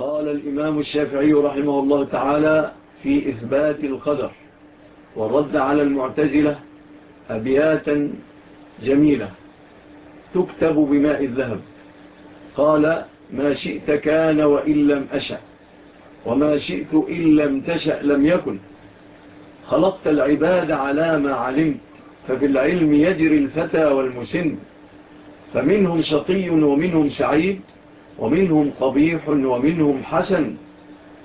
قال الإمام الشافعي رحمه الله تعالى في إثبات القدر ورد على المعتزلة أبياتا جميلة تكتب بماء الذهب. قال ما شئت كان وإن لم أشأ وما شئت إن لم تشأ لم يكن. خلقت العباد على ما علمت ففي العلم يجري الفتى والمسن فمنهم شقي ومنهم سعيد ومنهم قبيح ومنهم حسن.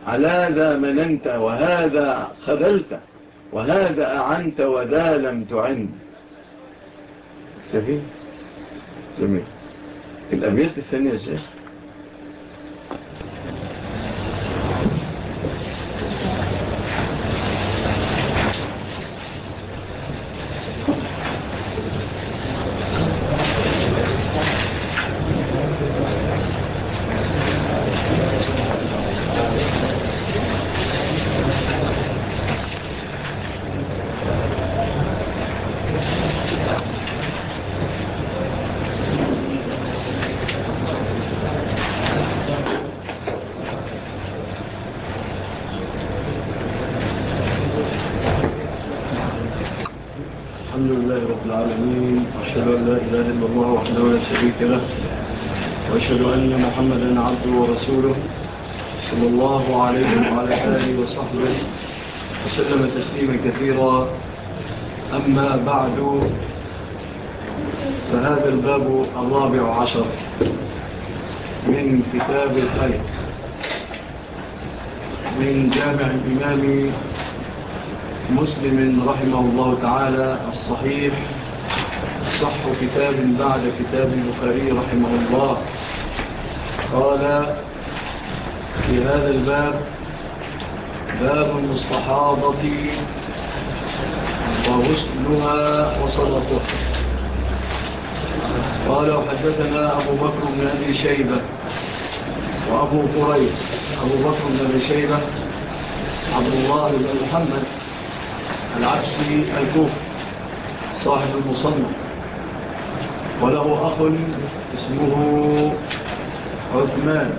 على ذا مننت وهذا خذلت وهذا أعنت وذا لم تعن. شايفين جميل. الأبيات الثانية الشيخ العالمين. أشهد أن لا إله إلا الله وحده لا شريك له وأشهد أن محمدا عبده ورسوله صلى الله عليه وعلى آله وصحبه وسلم تسليما كثيرا. أما بعد فهذا الباب الرابع عشر من كتاب الخير من جامع الإمام مسلم رحمه الله تعالى الصحيح. شرح كتاب بعد كتاب البخاري رحمه الله. قال في هذا الباب باب المصطحابة وغسلها وصلتها. قال وحدثنا أبو بكر بن أبي شيبة وأبو قريب أبو بكر بن أبي شيبة عبد الله بن محمد العبسي الكوف صاحب المصنف. وله أخ اسمه عثمان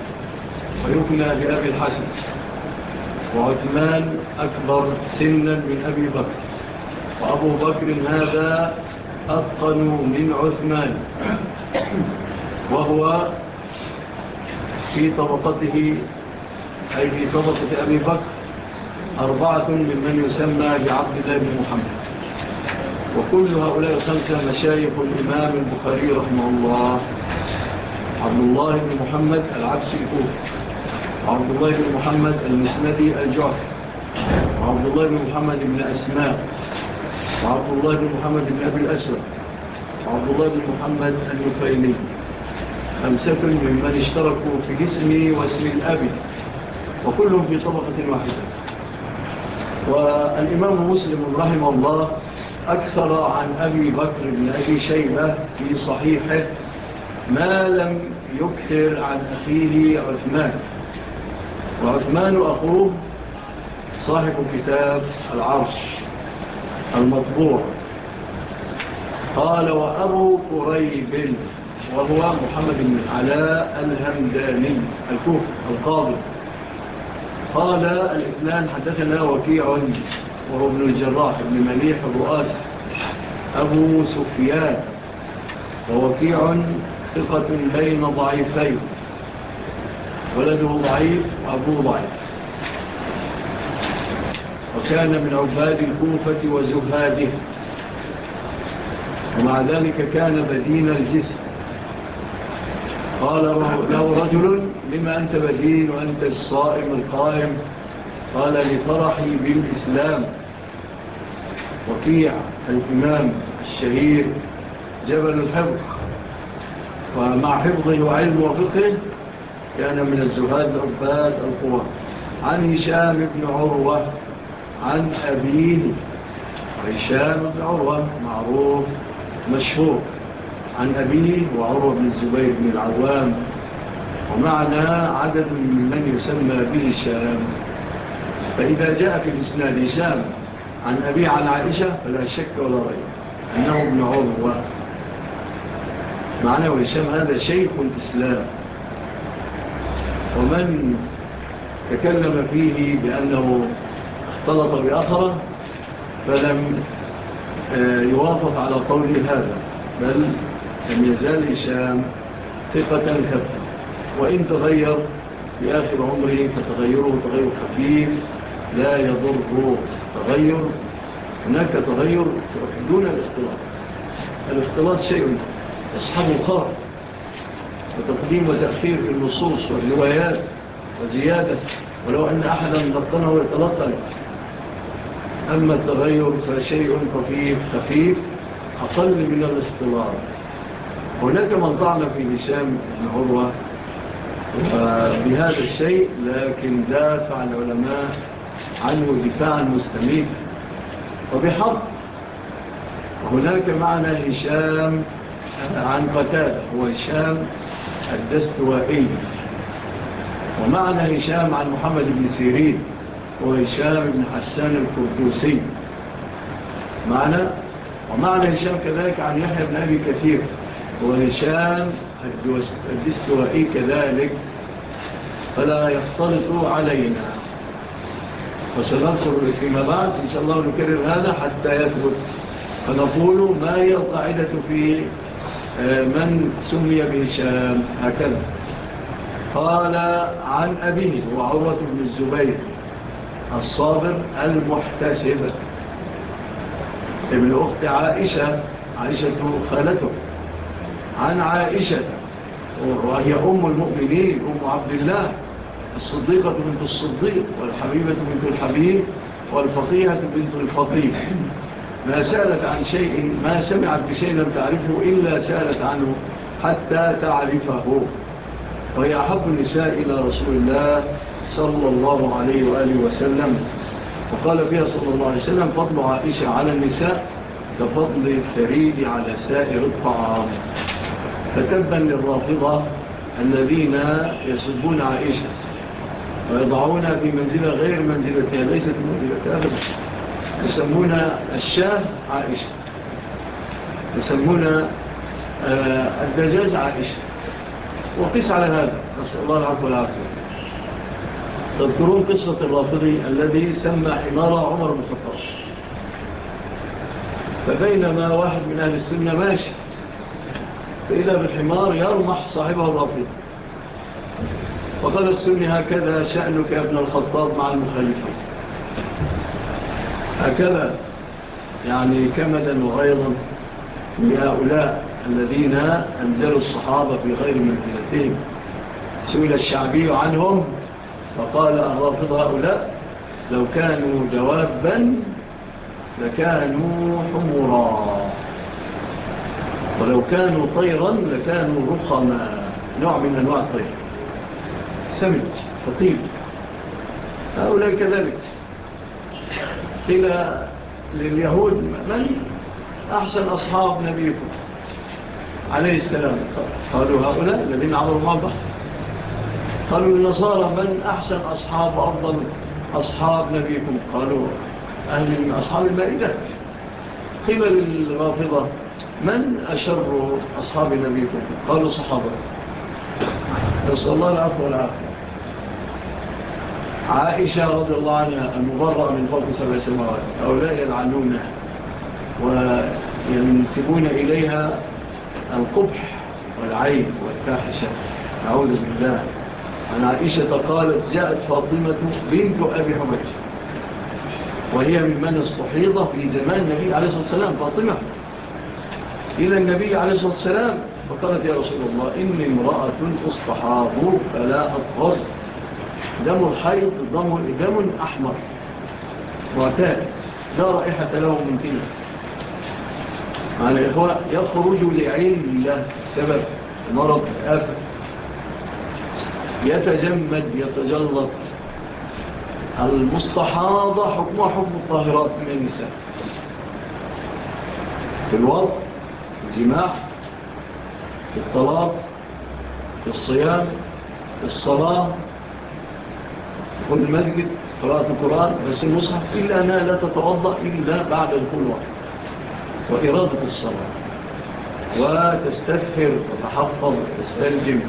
ويكنى بأبي الحسن. وعثمان أكبر سنا من أبي بكر. وأبو بكر هذا أتقن من عثمان. وهو في طبقته أي في طبقة أبي بكر أربعة ممن يسمى بعبد الله بن محمد. وكل هؤلاء الخمسة مشايخ الإمام البخاري رحمه الله. عبد الله بن محمد العبسي الكوفي وعبد الله بن محمد المسندي الجعف وعبد الله بن محمد بن أسماء. وعبد الله بن محمد بن أبي الأسود. وعبد الله بن محمد المفيني خمسة ممن اشتركوا في اسمي واسم الأبي وكلهم في طبقة واحدة. والإمام مسلم رحمه الله أكثر عن أبي بكر بن أبي شيبة في صحيحه ما لم يكثر عن أخيه عثمان. وعثمان أخوه صاحب كتاب العرش المطبوع. قال وأبو قريب وهو محمد بن علاء الهمداني الكوف القاضي. قال الإثنان حدثنا وكيع وهو ابن الجراح ابن مليح الرؤاس أبو سفيان ووفيع ثقة بين ضعيفين. ولده ضعيف أبو ضعيف. وكان من عباد الكوفة وزهاده. ومع ذلك كان بدين الجسم. قال له رجل لما أنت بدين وأنت الصائم القائم؟ قال لفرحي بالإسلام. وفيع الإمام الشهير جبل الحفظ. ومع حفظه وعلم وفقه كان من الزهاد عباد القوى. عن هشام بن عروة عن أبيه هشام بن عروة معروف مشهور. عن أبيه وعروة بن الزبير بن العوام. ومعنا عدد من من يسمى به الشام فإذا جاء في الإسناد هشام عن أبي عن عائشة فلا شك ولا رأي أنه ابن عمر معنى هشام هذا شيخ الإسلام. ومن تكلم فيه بأنه اختلط بأخرة فلم آه، يوافق على طول هذا بل لم يزال هشام ثقة خفة وإن تغير في آخر عمره فتغيره تغير خفيف. لا يضره تغير. هناك تغير دون الاختلاط. الاختلاط شيء أصحاب القرار وتقديم وتأخير في النصوص والروايات وزيادة. ولو أن أحدا ضبطنه ويتلطل أما التغير فشيء خفيف خفيف أقل من الاختلاط. هناك من طعن في نسام بن عروة. بهذا الشيء لكن دافع العلماء عنه دفاعا مستميتا وبحق هناك معنى هشام عن قتال هو هشام الدستوائي. ومعنى هشام عن محمد بن سيرين. هو هشام بن حسان الكردوسي معنى ومعنى هشام كذلك عن يحيى بن أبي كثير. هو هشام الدستوائي كذلك. فلا يختلط علينا. وسننصر فيما بعد. إن شاء الله نكرر هذا حتى يثبت. فنقول ما هي القاعدة في آه، من سمي بهشام؟ هكذا. قال عن أبيه وعروة بن الزبير الصابر المحتسب. ابن أخت عائشة عائشة خالته. عن عائشة وهي أم المؤمنين أم عبد الله. الصديقة بنت الصديق والحبيبة بنت الحبيب والفقيهة بنت الفقيه. ما سألت عن شيء ما سمعت بشيء لم تعرفه إلا سألت عنه حتى تعرفه. وهي أحب النساء إلى رسول الله صلى الله عليه وآله وسلم. وقال فيها صلى الله عليه وسلم فضل عائشة على النساء كفضل الفريد على سائر الطعام. فتبا للرافضة الذين يسبون عائشة. ويضعونها في منزلة غير منزلتها ليست منزلتها أبدا يسمون الشاة عائشة. يسمون آه، الدجاج عائشة. وقس على هذا. نسأل الله العفو والعافية. تذكرون قصة الرافضي الذي سمى حمارة عمر بن الخطاب. فبينما واحد من أهل السنة ماشي فإذا بالحمار يرمح صاحبه الرافضي وقال السني هكذا شأنك يا ابن الخطاب مع المخالفين. هكذا يعني كمدا وغيظا لهؤلاء الذين أنزلوا الصحابة في غير منزلتهم. سئل الشعبي عنهم فقال الرافض هؤلاء لو كانوا جوابا لكانوا حمرا ولو كانوا طيرا لكانوا رخما. نوع من أنواع الطير. سمج فطيب. هؤلاء كذلك. قيل لليهود من أحسن أصحاب نبيكم؟ عليه السلام. قالوا هؤلاء الذين عملوا مع قالوا للنصارى من أحسن أصحاب أفضل أصحاب نبيكم؟ قالوا أهل من أصحاب المائدة. قيل للرافضة من أشر أصحاب نبيكم؟ قالوا صحابة. نسأل الله العفو والعفو عائشة رضي الله عنها المبرأة من فوق سبع سماوات. هؤلاء يلعنون وينسبون إليها القبح والعيب والفاحشة. أعوذ بالله. عن عائشة قالت جاءت فاطمة بنت أبي حبيب وهي ممن استحيضة في زمان النبي عليه الصلاة والسلام. فاطمة إلى النبي عليه الصلاة والسلام. فقالت يا رسول الله إني امرأة أصطحاب فلا أطغز دم الحيض دم, دم أحمر. معتاد. لا رائحة له من كده معنى هو يخرج لعلة سبب. مرض اف يتجمد يتجلط. المستحاضة حكمها حكم الطاهرات من النساء. في الوضع الجماع في الطلاق في الصيام في الصلاة. كل مسجد قراءة القرآن بس المصحف إلا أنها لا تتوضأ إلا بعد الكل وقت وإرادة الصلاة. وتستفهر وتحفظ وتستلجم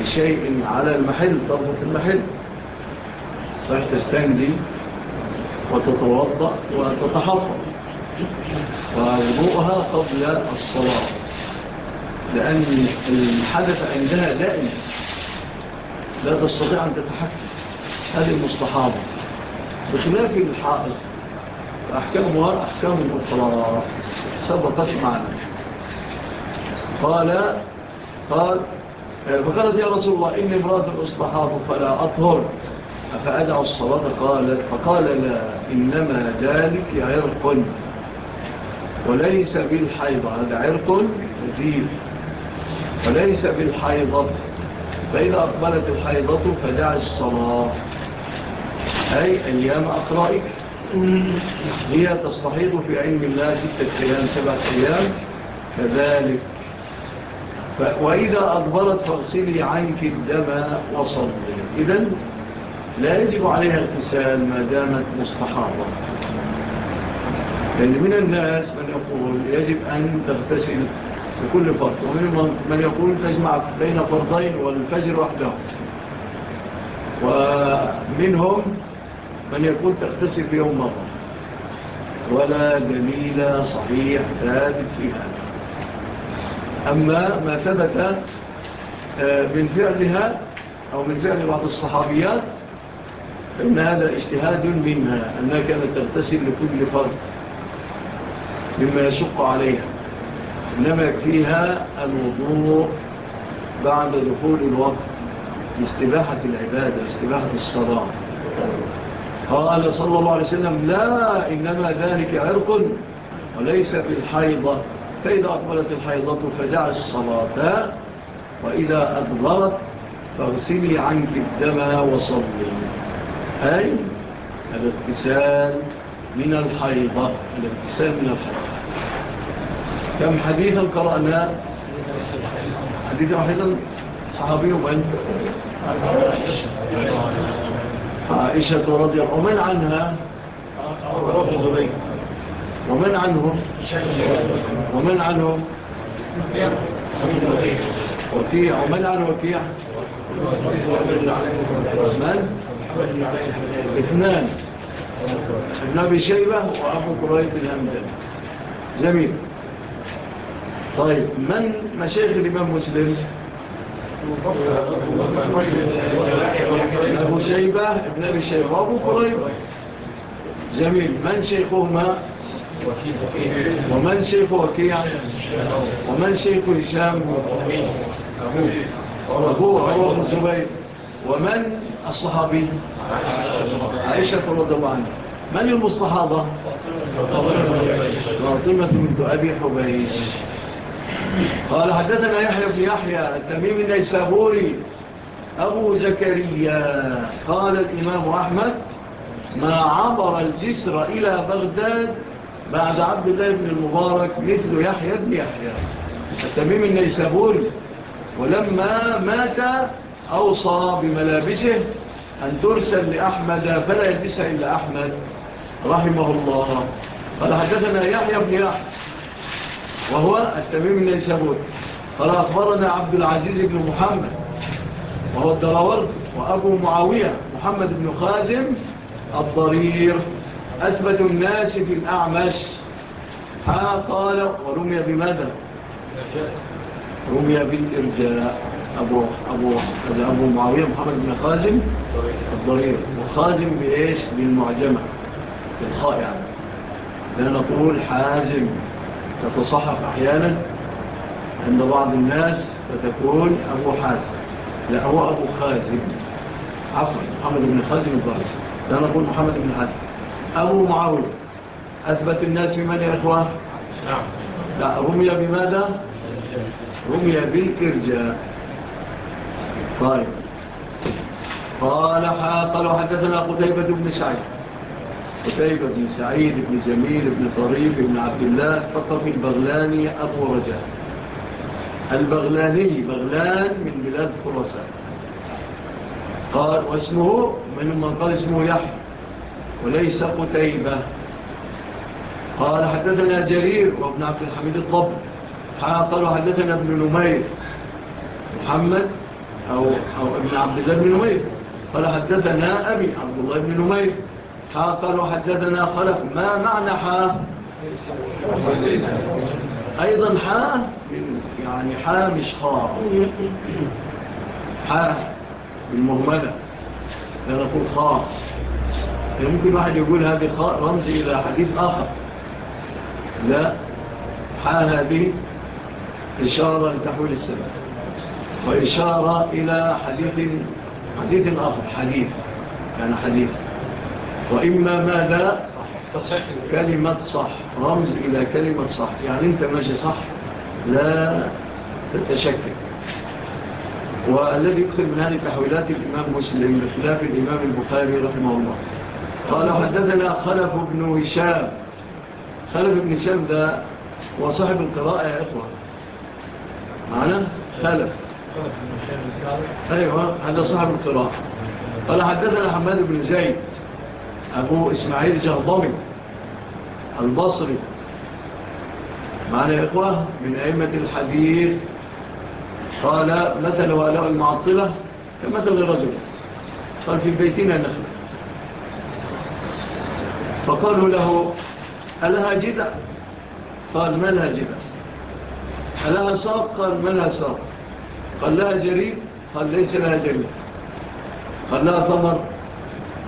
بشيء على المحل طرفة المحل. صحيح تستنجي وتتوضأ وتتحفظ. ووضوءها قبل الصلاة. لأن الحدث عندها دائم. لا تستطيع أن تتحكم. هذه المصطحابة. بخلاف الحائط فأحكامها أحكام الأخرى سبقت معنا قال قال فقالت يا رسول الله إني امرأة الأصطحاب فلا أطهر. فأدع الصلاة قالت فقال لا إنما ذلك عرق. وليس بالحيضة هذا عرق نزيل وليس بالحيضة. فإذا أقبلت الحيضة فدع الصلاة. أي أيام أقرائك. هي تستحيط في علم الله ستة أيام سبعة أيام. كذلك. وإذا أدبرت فاغسلي عنك الدم وصلي إذن لا يجب عليها اغتسال ما دامت مستحارة لأن من الناس من يقول يجب أن تغتسل بكل فرق ومن من يقول تجمع بين فرضين والفجر وحده. ومنهم من يكون تختصر بهم مرة. ولا دليل صحيح ثابت في هذا. أما ما ثبت آه، من فعلها أو من فعل بعض الصحابيات فإن هذا اجتهاد منها أنها كانت تغتسل لكل فرد مما يشق عليها. إنما فيها الوضوء بعد دخول الوقت. استباحة العبادة استباحة الصلاة. قال صلى الله عليه وسلم لا إنما ذلك عرق وليس في الحيضة. فإذا أقبلت الحيضة فدع الصلاة وإذا أدبرت فاغسلي عنك الدم وصلي. أي الاغتسال من الحيضة الاغتسال من الحيضة. كم حديثا قرأنا؟ حديثا حديثا صحابي ومن عائشة رضي الله ومن عنها؟ ومن عنه؟ ومن عنه؟ وكيع ومن عنه وكيع؟ من اثنان. ابن أبي شيبة وأبو كراية الأمدان جميل. طيب من مشايخ الإمام مسلم؟ أبو شيبة ابن أبي شيبة وأبو قريب جميل من شيخهما ومن شيخ وكيع ومن شيخ هشام وهو عمر بن زبير ومن الصحابي عائشة رضي الله عنها من المصطحابة فاطمة بنت أبي حبيش قال حدثنا يحيى بن يحيى التميم النيسابوري أبو زكريا قال الإمام أحمد ما عبر الجسر إلى بغداد بعد عبد الله بن المبارك مثل يحيى بن يحيى. التميم النيسابوري ولما مات أوصى بملابسه أن ترسل لأحمد فلا يلبسها إلا أحمد رحمه الله. قال حدثنا يحيى بن يحيى وهو التميم النيسابوري قال أخبرنا عبد العزيز بن محمد وهو الدراور وأبو معاوية محمد بن خازم الضرير أثبت الناس في الأعمش. ها قال ورمي بماذا؟ رمي بالإرجاء. أبو, أبو, أبو معاوية محمد بن خازم الضرير. وخازم بإيش؟ بالمعجمة بالخاء يعني لا نقول حازم. تتصحف أحيانا عند بعض الناس فتكون أبو حازم لا هو أبو خازم. عفوا محمد بن خازم الضرس لا نقول محمد بن حازم. أبو معاوية. أثبت الناس بمن يا إخوة؟ نعم. لا رمي بماذا؟ رمي بالكرجاء. طيب. قال حاطل حدثنا قتيبة بن سعيد. قتيبة بن سعيد بن جميل بن طريف بن عبد الله فقط البغلاني أبو رجاء. البغلاني بغلان من بلاد خرسان قال واسمه من من قال اسمه يحيى وليس قتيبة. قال حدثنا جرير وابن عبد الحميد الطب قالوا حدثنا ابن نمير. محمد أو, أو ابن عبد الله بن نمير. قال حدثنا أبي عبد الله بن نمير. حا قالوا حددنا خلف ما معنى حا؟ أيضا حا؟ يعني حا مش خاء. حا بالمهملة لنقول نقول خاء. يعني ممكن واحد يقول هذه خاء رمزي إلى حديث آخر. لا حا هذه إشارة لتحويل السبب. وإشارة إلى حديث حديث آخر حديث. يعني حديث. وإما ماذا؟ كلمة صح. رمز إلى كلمة صح. يعني أنت ماشي صح لا تتشكك. والذي يكثر من هذه تحويلات الإمام مسلم بخلاف الإمام البخاري رحمه الله. قال حدثنا خلف بن هشام. خلف بن هشام ده وصاحب القراءة يا إخوة. معنا خلف. أيوة هذا صاحب القراءة. قال حدثنا حماد بن زيد. أبو إسماعيل جهضمي البصري معنا إخوة من أئمة الحديث قال مثل وآلاء المعطلة كمثل الرجل قال في بيتنا نخل. فقالوا له ألها جدع قال ما لها جدع ألها صاب قال ما لها صاب قال لها جريب؟ قال ليس لها جريب. قال لها ثمر؟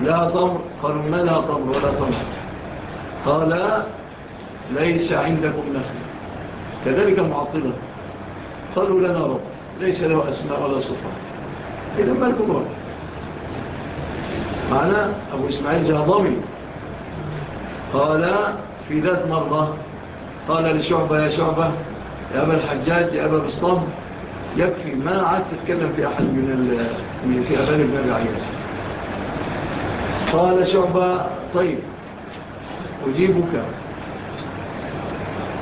لا ضر قالوا ما لا ضر ولا ضر؟ قال ليس عندكم نخل. كذلك معطلة قالوا لنا رب. ليس له أسماء ولا صفة إذا ما الكبار معنى أبو إسماعيل جهضمي قال في ذات مرة قال لشعبة يا شعبة يا أبا الحجاج يا أبا بسطام يكفي ما عاد تتكلم في أحد من من في أبان ابن أبي عياش قال شعبة طيب أجيبك.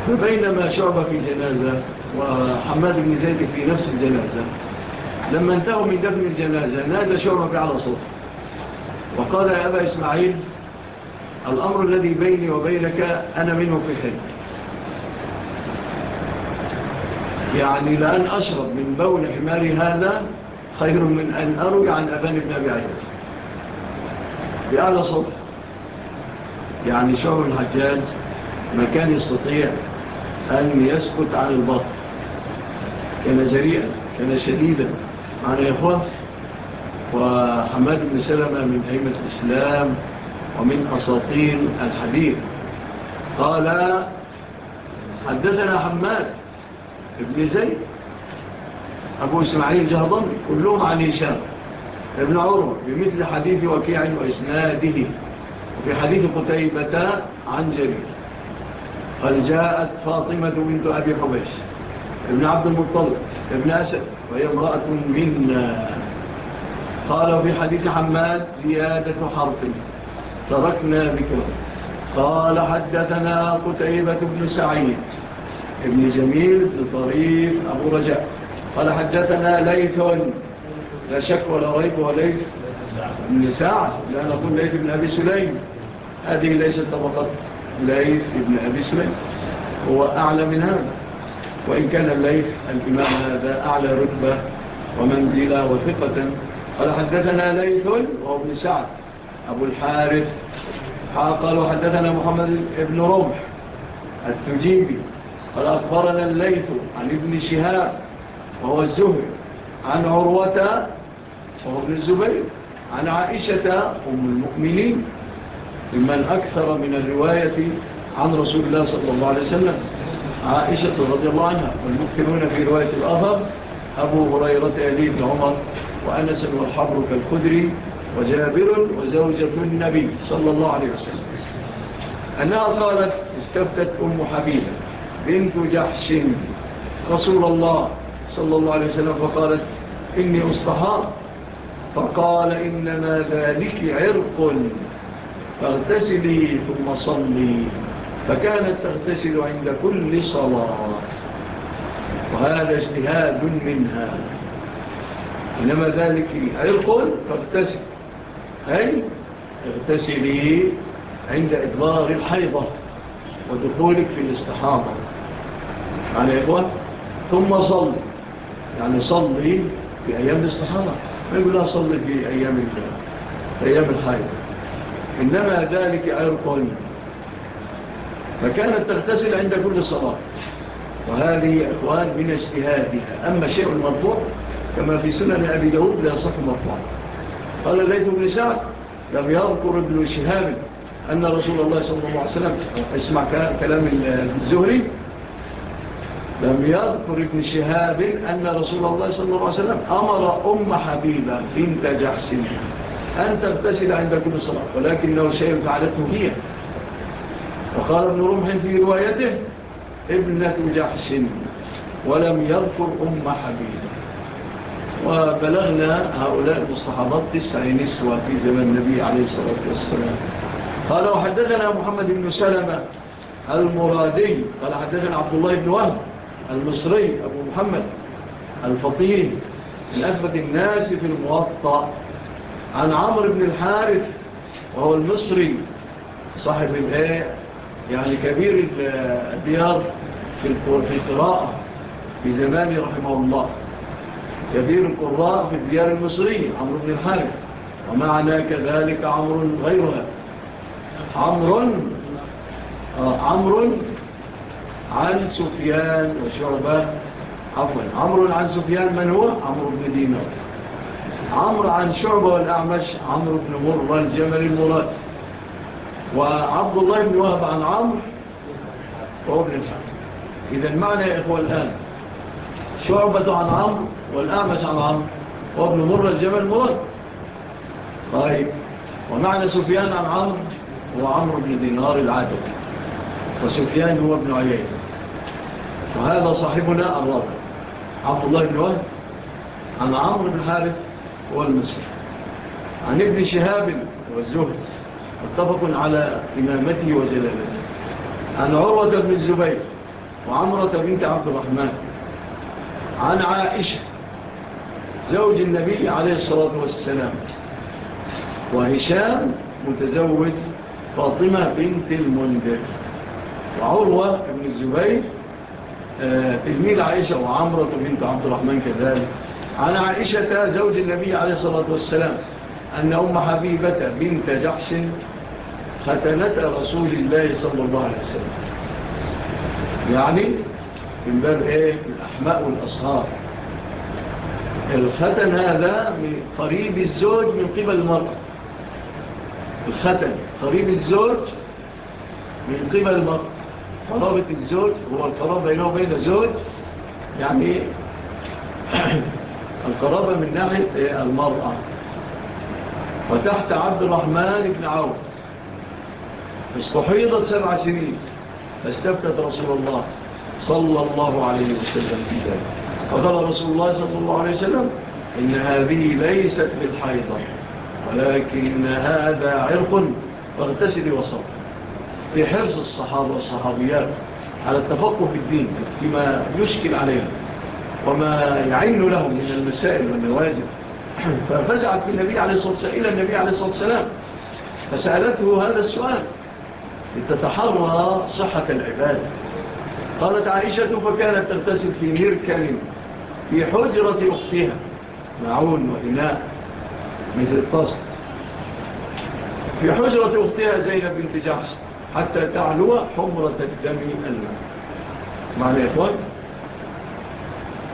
فبينما شعبة في جنازة وحماد بن زيد في نفس الجنازة لما انتهوا من دفن الجنازة نادى شعبة على صوت وقال يا أبا إسماعيل الأمر الذي بيني وبينك أنا منه في خير. يعني لأن أشرب من بول حماري هذا خير من أن أروي عن أبان ابن أبي عيوز بأعلى صوت يعني شعر الحجاج ما كان يستطيع أن يسكت عن البطل كان جريئا كان شديدا. معنا يخوف وحماد بن سلمة من أئمة الإسلام ومن أساطين الحديث. قال حدثنا حماد ابن زيد أبو إسماعيل جهضان كلهم عن هشام. ابن عروة بمثل حديث وكيع وإسناده. وفي حديث قتيبة عن جرير. قال جاءت فاطمة بنت أبي حبيش ابن عبد المطلب ابن أسد وهي امرأة منا. قال وفي حديث حماد زيادة حرف تركنا بكرة قال حدثنا قتيبة بن سعيد ابن جميل بطريف أبو رجاء. قال حدثنا ليث لا شك ولا ريب ولا من سعد لا نقول ليث ابن أبي سليم. هذه ليست طبقة ليث ابن أبي سليم. هو أعلى من هذا. وإن كان الليث الإمام هذا أعلى رتبة ومنزلة وثقة. قال حدثنا ليث وهو ابن سعد. أبو الحارث. قال حدثنا محمد ابن رمح التجيبي. قال أخبرنا الليث عن ابن شهاب وهو الزهر عن عروتة وابن الزبير. عن عائشة أم المؤمنين ممن أكثر من الرواية عن رسول الله صلى الله عليه وسلم. عائشة رضي الله عنها والمكثرون في رواية الأهر أبو هريرة ألي بن عمر وأنس والحبر كالخدري وجابر وزوجة النبي صلى الله عليه وسلم. أنها قالت استفتت أم حبيبة بنت جحش رسول الله صلى الله عليه وسلم فقالت إني أصطحاب فقال إنما ذلك عرق. فاغتسلي ثم صلي. فكانت تغتسل عند كل صلاة. وهذا اجتهاد منها. إنما ذلك عرق فاغتسل. أي اغتسلي عند إدبار الحيضة ودخولك في الاستحاضة. على إخوة ثم صلي. يعني صلي في أيام الاستحاضة. فيقول لا صلي في أيام, أيام الحائط إنما ذلك عير قوي فكانت تغتسل عند كل صلاة. وهذه أخوان من اجتهادها. أما شيء مرفوع كما في سنن أبي داود لا صف مرفوع. قال ليث بن سعد لم يذكر ابن شهاب أن رسول الله صلى الله عليه وسلم اسمع كلام الزهري لم يذكر ابن شهاب أن رسول الله صلى الله عليه وسلم أمر أم حبيبة بنت جحس أن تبتسل عند كل صلاة ولكنه شيء فعلته هي. وقال ابن رمح في روايته ابنة جحش ولم يذكر أم حبيبة. وبلغنا هؤلاء المصطحبات تسع نسوة في زمن النبي عليه الصلاة والسلام. قال وحدثنا محمد بن سلمة المرادي قال حدثنا عبد الله بن وهب المصري أبو محمد الفطين من أثبت الناس في الموطأ. عن عمر بن الحارث وهو المصري صاحب الآية يعني كبير الديار في القراءة في زمانه رحمه الله. كبير القراء في الديار المصرية عمر بن الحارث. ومعنا كذلك عمر غيرها. عمر آه، عمر عن سفيان وشعبة. عفوا. عمر عن سفيان من هو؟ عمر بن دينار. عمر عن شعبة والأعمش عمر بن مرة الجمل المراد. وعبد الله بن وهب عن عمر وهو بن الحمد إذا معنى يا إخوة الآن شعبة عن عمر والأعمش عن عمر وابن مرة الجمل المراد. طيب. ومعنى سفيان عن عمر هو عمر بن دينار العادل. وسفيان هو ابن عيين وهذا صاحبنا الرابع. عبد الله بن وهب عن عمرو بن حارث والمسيح عن ابن شهاب والزهد متفق على إمامته وزلالته عن عروة بن الزبير وعمرة بنت عبد الرحمن. عن عائشة زوج النبي عليه الصلاة والسلام. وهشام متزوج فاطمة بنت المنذر. وعروة بن الزبير آه، تلميذ عائشة وعمرة بنت عبد الرحمن كذلك. عن عائشة زوج النبي عليه الصلاة والسلام أن أم حبيبة بنت جحش ختنت رسول الله صلى الله عليه وسلم. يعني من باب إيه؟ الأحماء والأصهار الختن هذا من قريب الزوج من قبل المرأة. الختن قريب الزوج من قبل المرأة. قرابة الزوج هو القرابة بينه وبين الزوج يعني القرابة من ناحية المرأة. وتحت عبد الرحمن بن عوف. استحيضت سبع سنين. فاستفتت رسول الله صلى الله عليه وسلم في ذلك. فقال رسول الله صلى الله عليه وسلم إن هذه ليست بالحيضة ولكن هذا عرق فاغتسل وصبر في حرص الصحابة والصحابيات على التفقه في الدين فيما يشكل عليهم وما يعين لهم من المسائل والنوازل. ففزعت النبي عليه الصلاة والسلام إلى النبي عليه الصلاة والسلام فسألته هذا السؤال. لتتحرى صحة العبادة قالت عائشة فكانت تغتسل في مركل في حجرة أختها معون وإناء مثل الطاس في حجرة أختها زينب بنت جعش حتى تعلو حمرة الدم الماء معنى يا إخوان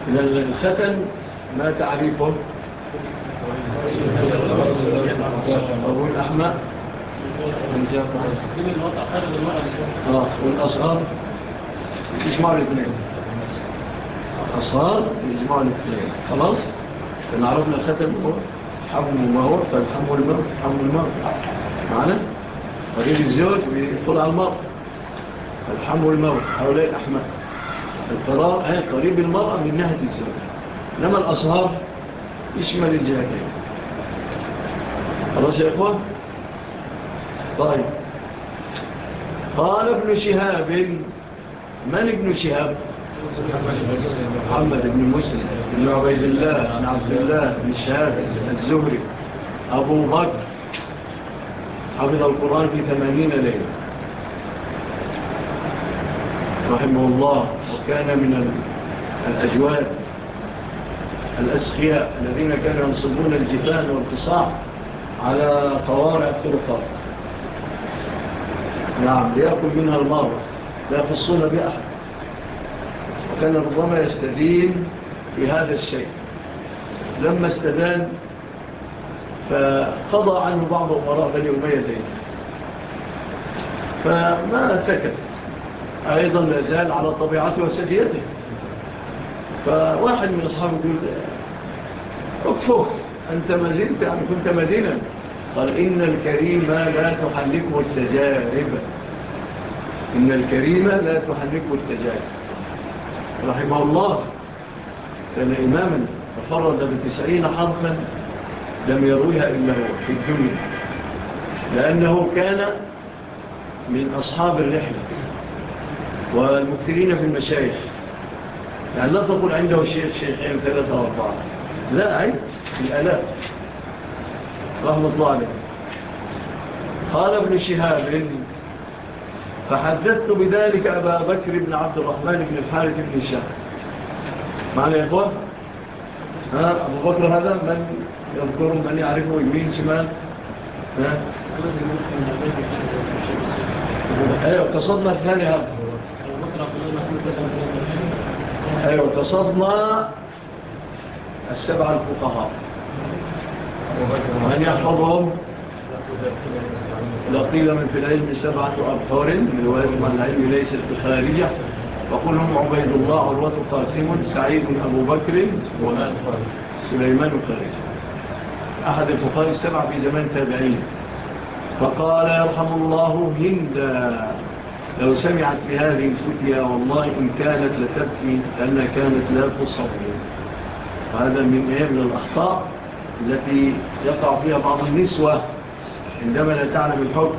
الختن ما تعريفه؟ أبو الأحمى آه، والأصغر. يجمع الاثنين الأصغر يجمع الاثنين خلاص؟ فنعرفنا الختن هو حمل الموت فالحمل الموت حمل معنا؟ وليل الزواج بيدخل على المرأة الحم والموت. هؤلاء الأحمد القرار هي قريب المرأة من ناحية الزواج لما الأصهار يشمل الجهدين خلاص يا إخوان طيب. قال ابن شهاب من ابن شهاب؟ محمد بن مسلم بن عبيد الله بن عبد الله بن شهاب الزهري. أبو بكر. حفظ القرآن في ثمانين ليلة. رحمه الله وكان من الأجواد الأسخياء الذين كانوا ينصبون الجفان والقصاع على طوارع الطرقات نعم ليأكل منها المرض لا يخصون بأحد وكان ربما يستدين بهذا الشيء. لما استدان فقضى عنه بعض أمراء بني أمية ذلك فما سكت. أيضا لا زال على طبيعته وسجيته فواحد من أصحابه يقول أكفوك أنت ما زلت يعني كنت مدينة قال إن الكريم لا تحلكه التجارب. إن الكريم لا تحلكه التجارب. رحمه الله كان إماما تفرد بتسعين حرفا لم يرويها إلا هو في الدنيا. لأنه كان من أصحاب الرحلة والمكثرين في المشايخ. يعني لا تقول عنده شيخ شيخين ثلاثة واربعة لا عيد في الألاف رحمة الله عليه. قال ابن شهاب فحدثت بذلك أبا بكر بن عبد الرحمن بن الحارث بن شهاب معنى يا أبو بكر هذا من يذكرهم من يعرفه يمين شمال أيوة اقتصدنا الثاني هذا أيوة eh, اقتصدنا السبع الفقهاء. من يحفظهم؟ لقيل من في العلم سبعة أبطار رواية من العلم ليس الفخارية وقل هم عبيد الله عروة قاسم سعيد أبو بكر سليمان خارج أحد الفقهاء السبع في زمان تابعين فقال يرحم الله هندا لو سمعت بهذه الفتية والله إن كانت لتبكي لأنها كانت لا تصبر وهذا من أهم الأخطاء التي يقع فيها بعض النسوة عندما لا تعلم الحب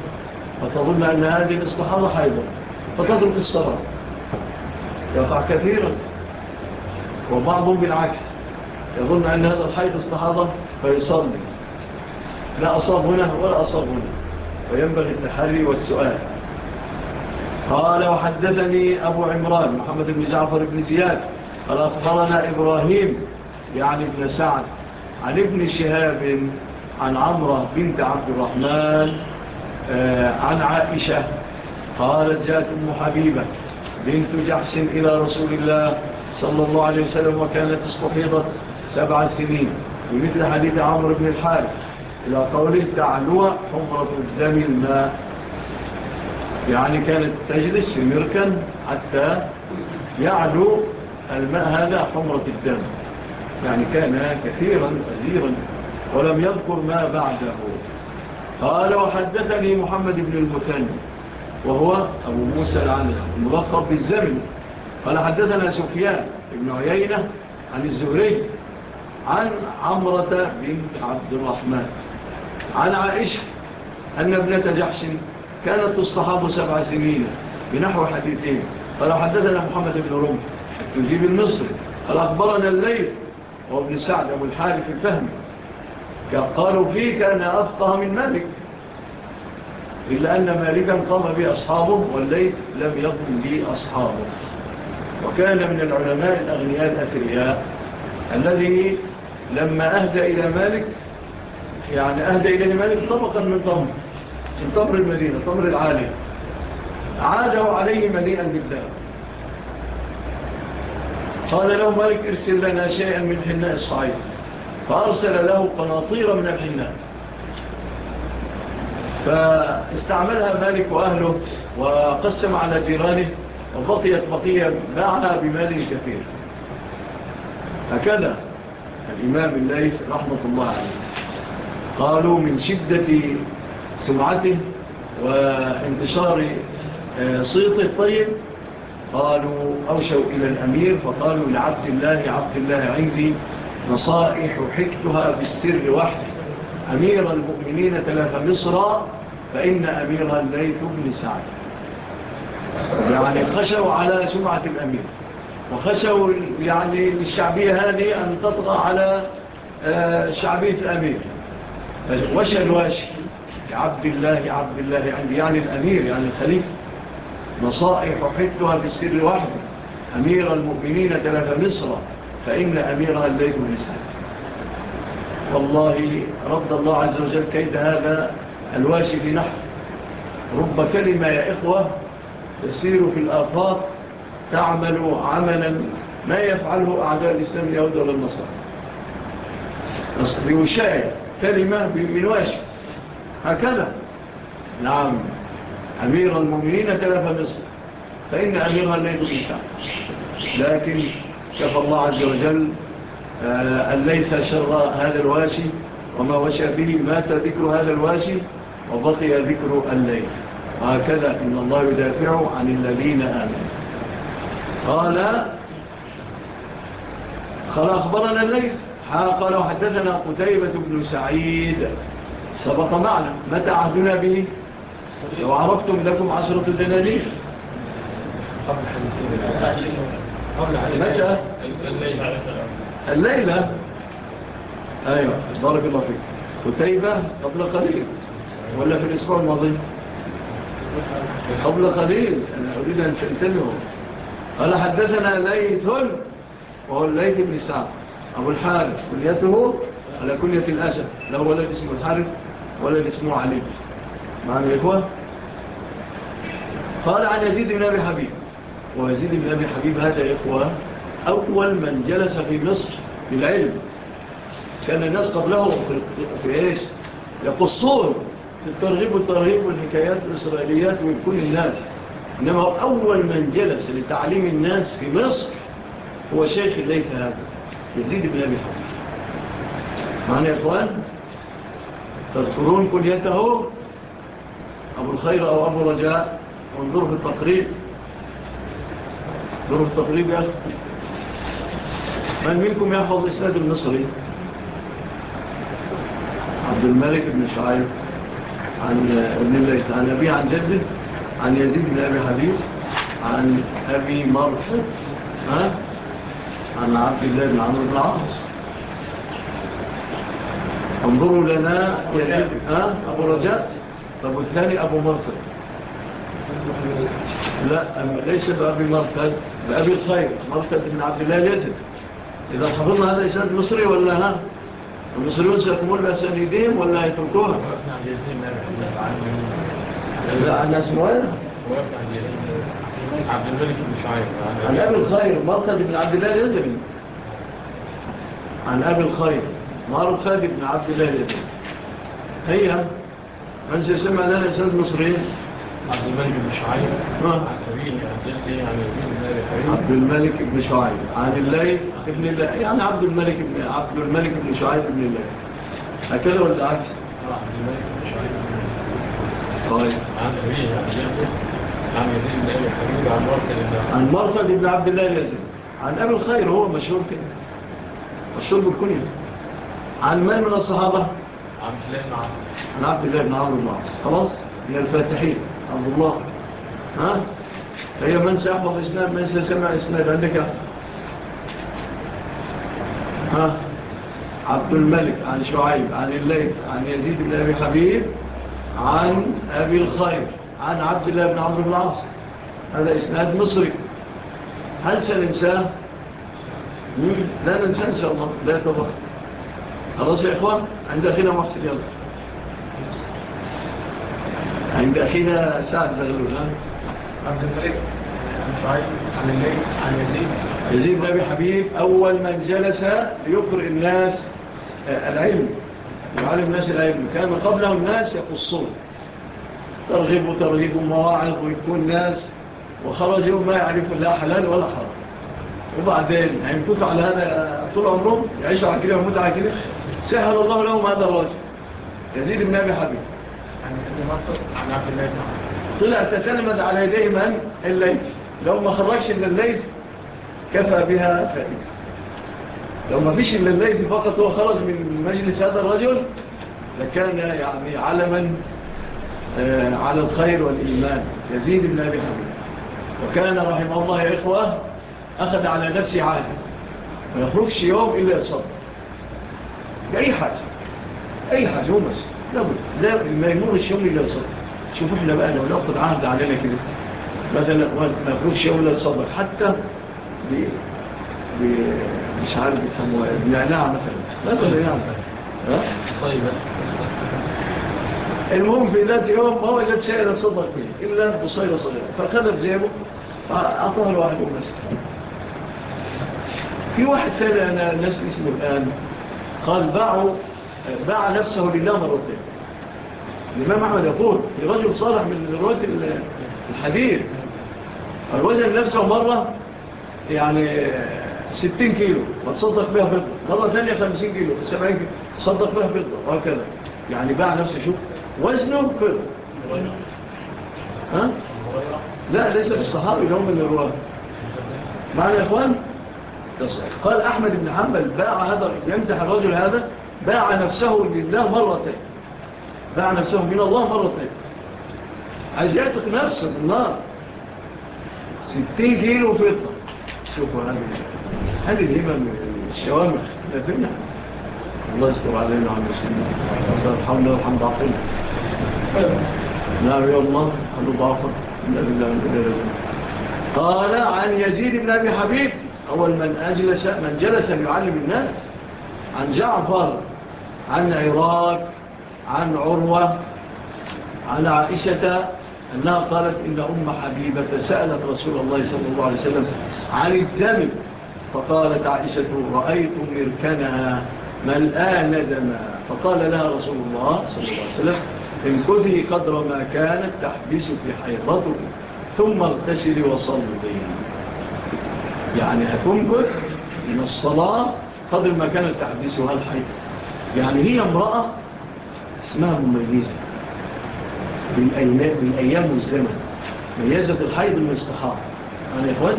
فتظن أن هذه الإصلاحة حيضة فتضرب الصلاة. يقع كثيرا وبعضهم بالعكس. يظن أن هذا الحيض استحاضا فيصلي. لا أصاب هنا ولا أصاب هنا. وينبغي التحري والسؤال. قال وحدثني أبو عمران محمد بن جعفر بن زياد. قال أخبرنا إبراهيم يعني ابن سعد عن ابن شهاب عن عمرة بنت عبد الرحمن آه، عن عائشة. قالت جاءت أم حبيبة بنت جحس إلى رسول الله صلى الله عليه وسلم وكانت استحيضت. سبع سنين. ومثل حديث عمرو بن الحارث إلى قوله تعلوى حمرة الدم الماء. يعني كانت تجلس في مركن حتى يعلو الماء هذا حمرة الدم. يعني كان كثيرا أزيرا ولم يذكر ما بعده. قال وحدثني محمد بن المثني وهو أبو موسى العنى الملقب بالزمن. قال حدثنا سفيان بن عيينة عن الزهري عن عمرة بن عبد الرحمن. عن عائشة أن ابنة جحش كانت تصطحب سبع سنين بنحو حديثين. قال حدثنا محمد بن روم نجيب المصري. قال أخبرنا الليل وابن سعد أبو الحارف الفهم. قالوا فيك أنا أفقه من مالك. إلا أن مالكا قام بي أصحابه والليل لم يقم بي أصحابه. وكان من العلماء الأغنياء الأثرياء الذي لما أهدى إلى مالك يعني أهدى إليه مالك طبقا من طمر من طمر المدينة طمر العالية عادوا عليه مليئا بالدهب قال له مالك ارسل لنا شيئا من حناء الصعيد. فأرسل له قناطير من الحناء. فاستعملها مالك وأهله وقسم على جيرانه وبقيت بقية باعها بمال كثير. هكذا. الإمام الليث رحمة الله عليه. قالوا من شدة سمعته وانتشار آه، صيته الطيب قالوا أوشوا إلى الأمير فقالوا لعبد الله عبد الله عندي نصائح حكتها بالسر وحده. أمير المؤمنين تلاف مصر فإن أمير الليث بن سعد. يعني خشوا على سمعة الأمير. وخشوا يعني للشعبية هذه أن تطغى على آه، شعبية الأمير. وشى الواشي عبد الله عبد الله يعني, يعني الأمير يعني الخليفة. نصائح حدها في السر وحده أمير المؤمنين تلف مصر فإن أميرها الليل النساء والله رد الله عز وجل كيد هذا الواشي نحن رب كلمة يا إخوة تسير في الآفاق تعمل عملا ما يفعله أعداء الإسلام اليهود ولا النصر بوشاية كلمة بالواشف هكذا. نعم. أمير المؤمنين تلف مصر. فإن أميرها الليل الإسلام لكن كفى الله عز وجل آه، الليث شر هذا الواشي وما وشى به مات ذكر هذا الواشي وبقي ذكر الليل. وهكذا إن الله يدافع عن الذين آمنوا. قال قال أخبرنا الليل. قال وحدثنا قتيبة بن سعيد. سبق معنا. متى عهدنا به؟ لو عرفتم لكم عشرة دنانير. متى؟ الليلة. أيوة. بارك الله فيك. قتيبة قبل قليل. ولا في الأسبوع الماضي؟ قبل قليل. أنا أريد أن تنتبهوا. قال حدثنا ليث وهو الليث بن سعد. أبو الحارث كليته على كلية الأسد. لا ولد اسمه الحارث ولا اسمه علي. معنا يا إخوة؟ قال عن يزيد بن أبي حبيب. ويزيد بن أبي حبيب هذا يا إخوة أول من جلس في مصر للعلم. كان الناس قبله في إيش؟ يقصون في الترغيب والترهيب والحكايات الإسرائيليات من كل الناس. إنما أول من جلس لتعليم الناس في مصر هو شيخ الليت هذا يزيد بن أبي حبيب معنا يا إخوان؟ تذكرون كليته؟ أبو الخير أو أبو رجاء؟ وانظروا في التقريب؟ انظروا في التقريب يا أخي. من منكم يحفظ إسناد المصري؟ عبد الملك بن شعيب عن ابن الله عن أبي عن جده؟ عن يزيد بن أبي حبيب عن أبي مرحب عن عبد الله بن عمرو بن عاص انظروا لنا يزيد أبو رجاء طب الثاني أبو مرحب لا ليس بأبي مرحب بأبي الخير مرحب بن عبد الله يزيد إذا حفظنا هذا إسناد مصري ولا ها؟ المصريون سيقومون بأسانيدهم ولا يتركوها. على سوير عبد الملك بن شعيب نعم. عن أبي الخير مرقد بن عبد الله اليزري عن أبي الخير مرقد بن عبد الله اليزري هي من سيسمى لنا سيد مصريين عبد الملك بن شعيب. عبد الملك بن شعيب. عن الله ابن الله يعني عبد الملك بن عبد الملك بن شعيب بن الله هكذا ولا عكس عبد الملك بن شعيب. عن مرصد ابن عبد الله اليزن عن أبي الخير هو مشهور كده مشهور بالكنية عن من من الصحابة عن عبد الله بن عمرو بن خلاص؟ من الفاتحين عبد الله. ها؟ هي من سيحفظ إسناد من سيسمع إسناد عندك؟ ها؟ عبد الملك عن شعيب عن الليث عن يزيد بن أبي حبيب عن أبي الخير عن عبد الله بن عمرو بن العاص هذا إسناد مصري. هل سننساه؟ لا ننساه إن شاء الله لا يتبقى خلاص يا إخوان عند أخينا محسن يلا. عند أخينا سعد زغلول عبد الملك عن عن يزيد. يزيد نبي حبيب أول من جلس يقرئ الناس آه، العلم. يعلم الناس العلم كان قبله الناس يقصون. ترغيب وترهيب ومواعظ ويكون ناس وخرجوا ما يعرفوا لا حلال ولا حرام. وبعدين يعني هيمكثوا على هذا طول عمرهم يعيشوا على كده ومتعة كده سهل الله لهم هذا الراجل يزيد بن أبي حبيب. طلع تتلمد على يديه من الليل. لو ما خرجش من الليل كفى بها فائده لو ما فيش إلا النائب فقط هو خرج من مجلس هذا الرجل لكان يعني علما آه، على الخير والإيمان. يزيد بن أبي حبيب. وكان رحمه الله يا إخوة أخذ على نفسه عهد. ما يخرجش يوم إلا يتصدق بأي حاجة؟ أي حاجة؟ هو بس. لابد لا ما يمرش يوم إلا يتصدق شوفوا إحنا بقى لو نأخذ عهد علينا كده. مثلا ما يخرجش يوم إلا يتصدق حتى مش عارف بيسموها بنعناع مثلا مثلا بنعناع طيب المهم في ذات يوم ما وجد شيء يتصدق به إلا بصيرة صغيرة فأخذ بجيبه فأعطاه الواحد ومسك في واحد ثاني أنا الناس اسمه الآن قال باعوا باع نفسه لله مرتين الإمام أحمد يقول لرجل صالح من رواية الحديث الوزن نفسه مرة يعني 60 كيلو. فتصدق بها فضة مرة ثانية 50 كيلو. 70 كيلو. تصدق بها فضة وهكذا. يعني باع نفسه شوف وزنه كله ها؟ لا ليس الصحابي لهم من الرواه معنى يا إخوان؟ قال أحمد بن حنبل باع هذا يمدح الرجل هذا باع نفسه لله مره ثانية باع نفسه من الله مره ثانية عايز يعتق نفسه من الله. 60 كيلو فضة السوق وهذه هذه الهمم الشوامخ. لا الله يستر علينا وعن المسلمين. يرحمنا ويرحم ضعفنا نعم يا الله أنه ضعفنا قال عن يزيد بن أبي حبيب. أول من أجلس من جلس يعلم الناس. عن جعفر. عن عراق. عن عروة. عن عائشة. أنها قالت إن أم حبيبة سألت رسول الله صلى الله عليه وسلم عن الدم. فقالت عائشة رأيت مركنها ملآن دما. فقال لها رسول الله صلى الله عليه وسلم انكذي قدر ما كانت تحبسك حيضته ثم اغتسلي وصلي. يعني هتنكث من الصلاة قدر ما كانت تحبسها الحيض. يعني هي امرأة اسمها مميزة. بالأيام والزمن. ميزة الحيض المستحار يعني يا إخواني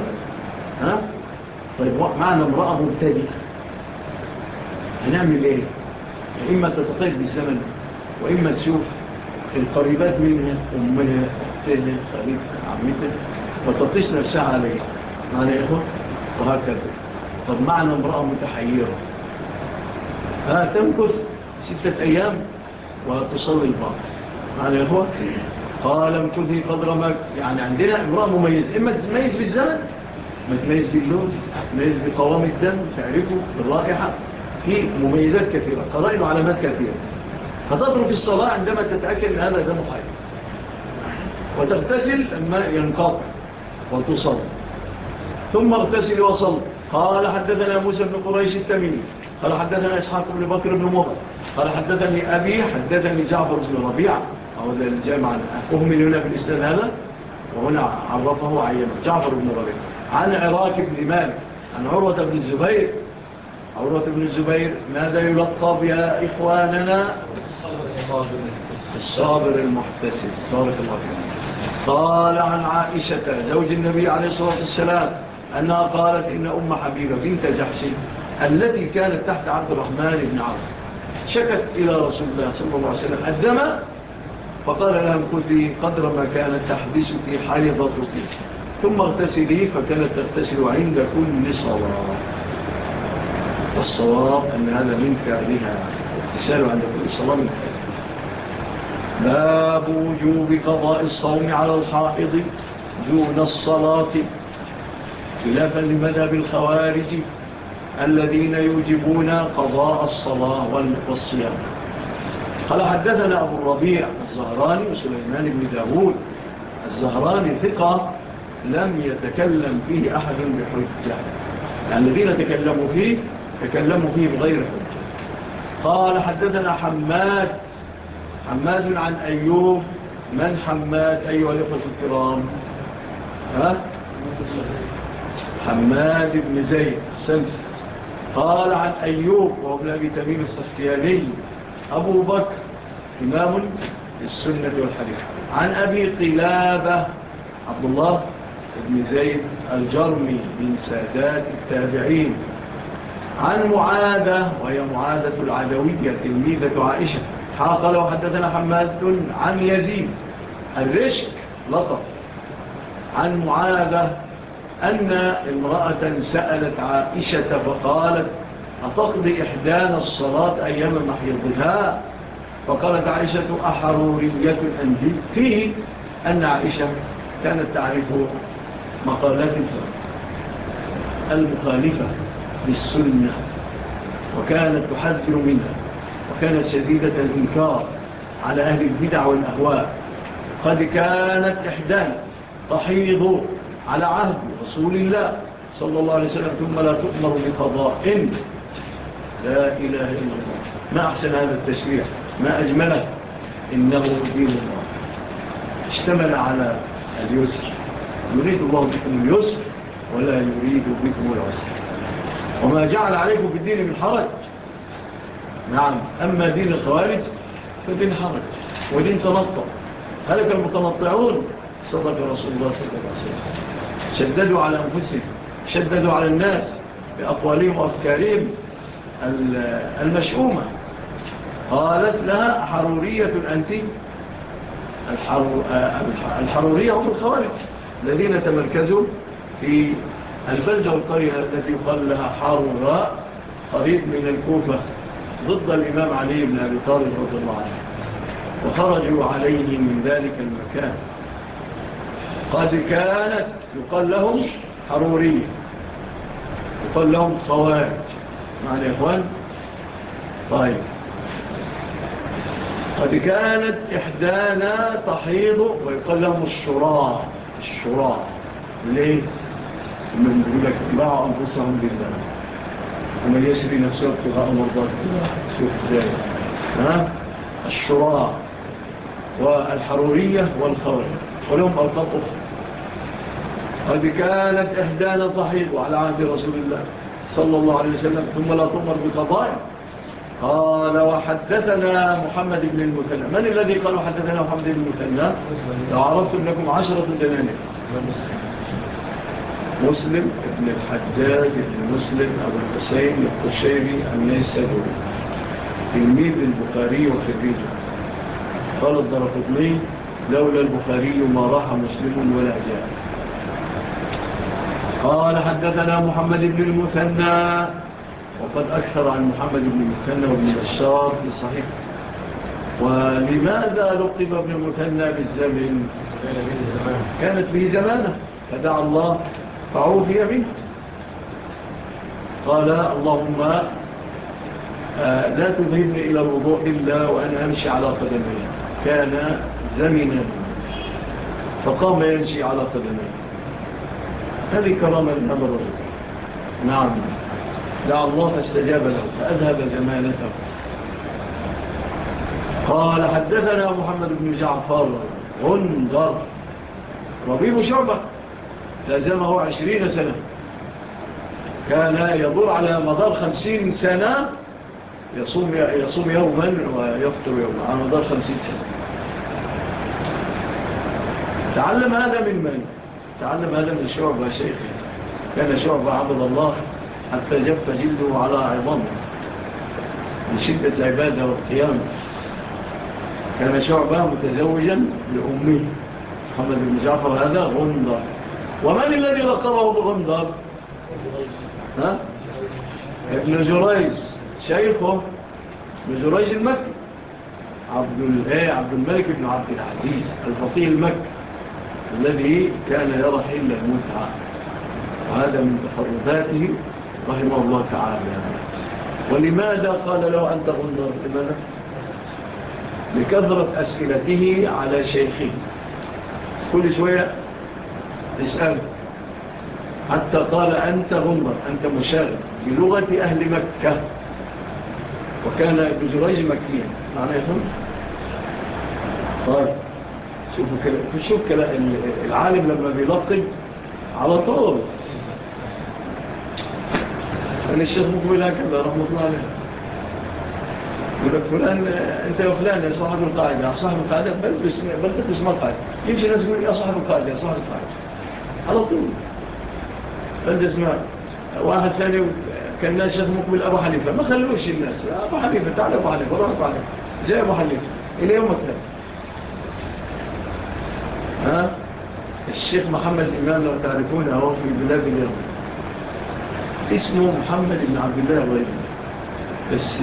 ها؟ طيب معنا امرأة مبتدئة. هنعمل إيه؟ إما تتقيد بالزمن وإما تشوف القريبات منها أمها أختها خريبها عمتها وتطيش نفسها عليها. معنا يا إخوة؟ وهكذا. طب معنا امرأة متحيرة. ها تمكث ستة أيام وتصلي البعض. معنا يا إخوة؟ قال امكثي قدر ما يعني عندنا امرأة مميزة. إما تتميز بالزمن ما تميز باللون تميز بقوام الدم تعرفه بالرائحة. في مميزات كثيرة قرائن وعلامات كثيرة. فتضرب الصلاة عندما تتأكد هذا دم حي. وتغتسل أما ينقاطع وتصل. ثم اغتسل وصل. قال حدثنا موسى بن قريش التميمي. قال حدثنا إسحاق بن بكر بن مضر قال حدثني أبي حدثني جعفر بن ربيعة. أو ذا الجامع أهم هنا في الإسلام هذا؟ وهنا عرفه عينه. جعفر بن ربيعة. عن عراك بن مالك عن عروة بن الزبير. عروة بن الزبير ماذا يلقى بها إخواننا؟ الصابر المحتسب. صارق المحتسب. قال عن عائشة زوج النبي عليه الصلاة والسلام أنها قالت إن أم حبيبة بنت جحش التي كانت تحت عبد الرحمن بن عوف شكت إلى رسول الله صلى الله عليه وسلم الدم فقال لها كنت قدر ما كانت تحبسك حيضتك. ثم اغتسلي فكانت تغتسل عند كل صلاة الصواب أن هذا من فعلها اغتسال عند كل صلاة من فعلها. باب وجوب قضاء الصوم على الحائض دون الصلاة خلافا لمذهب الخوارج الذين يوجبون قضاء الصلاة والصيام. قال حدثنا أبو الربيع الزهراني وسليمان بن داود الزهراني ثقة لم يتكلم فيه أحد بحجة. يعني الذين تكلموا فيه تكلموا فيه بغير حجة. قال حدثنا حماد. حماد عن أيوب. من حماد؟ أيها الإخوة الكرام. ها؟ حماد بن زيد. سنف قال عن أيوب وابن أبي تميم الصفياني أبو بكر إمام السنة والحديث. عن أبي قلابة عبد الله بن زيد الجرمي من سادات التابعين. عن معادة وهي معادة العدوية تلميذة عائشة. حاصل وحدثنا حماد عن يزيد. الرشك لطف. عن معاذة أن امرأة سألت عائشة فقالت أتقضي إحدان الصلاة أيام محيضها فقالت عائشة أحرورية أنجي فيه أن عائشة كانت تعرفه مقالات المخالفة للسنة وكانت تحذر منها وكانت شديدة الإنكار على أهل البدع والأهواء. قد كانت إحدان تحيض على عهد رسول الله صلى الله عليه وسلم ثم لا تؤمر بقضاء. لا إله إلا الله. ما أحسن هذا التشريع؟ ما أجمله؟ إنه دين الله. اشتمل على اليسر. يريد الله بكم اليسر ولا يريد بكم العسر. وما جعل عليكم في الدين من حرج. نعم أما دين الخوارج فدين حرج ودين تنطع. هلك المتنطعون. صدق رسول الله صدق رسول الله شددوا على أنفسهم شددوا على الناس بأقوالهم وأفكارهم المشؤومة. قالت لها حرورية أنت آه، الحرورية هم الخوارج. الذين تمركزوا في البلدة والقرية التي يقال لها حراء قريب من الكوفة ضد الإمام علي بن أبي طالب رضي الله عنه. وخرجوا عليه من ذلك المكان. قد كانت يقال لهم حرورية. يقال لهم صوارج معنى يا إخوان؟ طيب. قد كانت إحدانا تحيض ويقال لهم الشراع الشراع ليه؟ انهم بيقول لك باعوا أنفسهم لله ومن يشري نفسه ابتغاء مرضات شوف إزاي. ها؟ الشراع والحرورية والخوري ولهم أرضاق أخرى قد كانت اهدانا ضحيق على عهد رسول الله صلى الله عليه وسلم ثم لا تمر بقضايا قال وحدثنا محمد بن المثنى. من الذي قال وحدثنا محمد بن المثنى؟ تعرفت لكم عشرة جنانك مسلم ابن الحجاج ابن مسلم أبو الحسين القشيري النسابوري تلميذ البخاري وخريجه قال الضرقطني لولا البخاري ما راح مسلم ولا جاء. قال حدثنا محمد بن المثنى. وقد أكثر عن محمد بن مثنى وابن بشار في صحيح. ولماذا لقب ابن مثنى بالزمن؟ كانت به زمانة. فدع الله فعوفي به قال اللهم آه، لا تذهبني إلى الوضوء إلا وأنا أمشي على قدمي. كان زمنا. فقام يمشي على قدمي. هذه كرامة من هذا الرجل نعم. دعا الله فاستجاب له فأذهب زمانته قال حدثنا محمد بن جعفر غندر ربيب شعبة لازمه عشرين سنة. كان يدور على مدار خمسين سنة يصوم, يصوم يوما ويفطر يوما على مدار خمسين سنة. تعلم هذا من من؟ تعلم هذا من شعبة شيخي كان شعبة عبد الله. حتى جف جلده على عظامه. من شدة العبادة والقيامة كان شعبة متزوجا لأمه. محمد بن جعفر هذا غندر. ومن الذي لقره بغندر؟ ها؟ ابن جريج. شيخه ابن جريج المكي. عبد, إيه، عبد الملك بن عبد العزيز الفقيه المكي. الذي كان يرحل المتعة. وهذا من تفرضاته رحمه الله تعالى. ولماذا قال له أنت غنر لماذا؟ لكثرة أسئلته على شيخه. كل شوية اسأل. حتى قال أنت غنر أنت مشارك بلغة أهل مكة. وكان بجريج مكيا. معنى يفهم؟ طيب. شوفوا كلا شوف كلا العالم لما بيلقب على طول. قال الشيخ مقبل هكذا رحمة الله عليه. يقول لك فلان أنت يا فلان يا صاحب القاعدة. صاحب القاعدة بل تقسم القاعدة يمشي ناس يقول يا صاحب القاعدة يا صاحب القاعدة. على طول. بل اسمع واحد ثاني كان الشيخ مقبل أبو حنيفة. ما خلوش الناس. أبو حنيفة تعال أبو حنيفة روح أبو حنيفة. جاء أبو حنيفة. إلى يوم الثاني. ها؟ الشيخ محمد إمام لو تعرفونه هو في بلاد اليوم. اسمه محمد بن عبد الله غير بس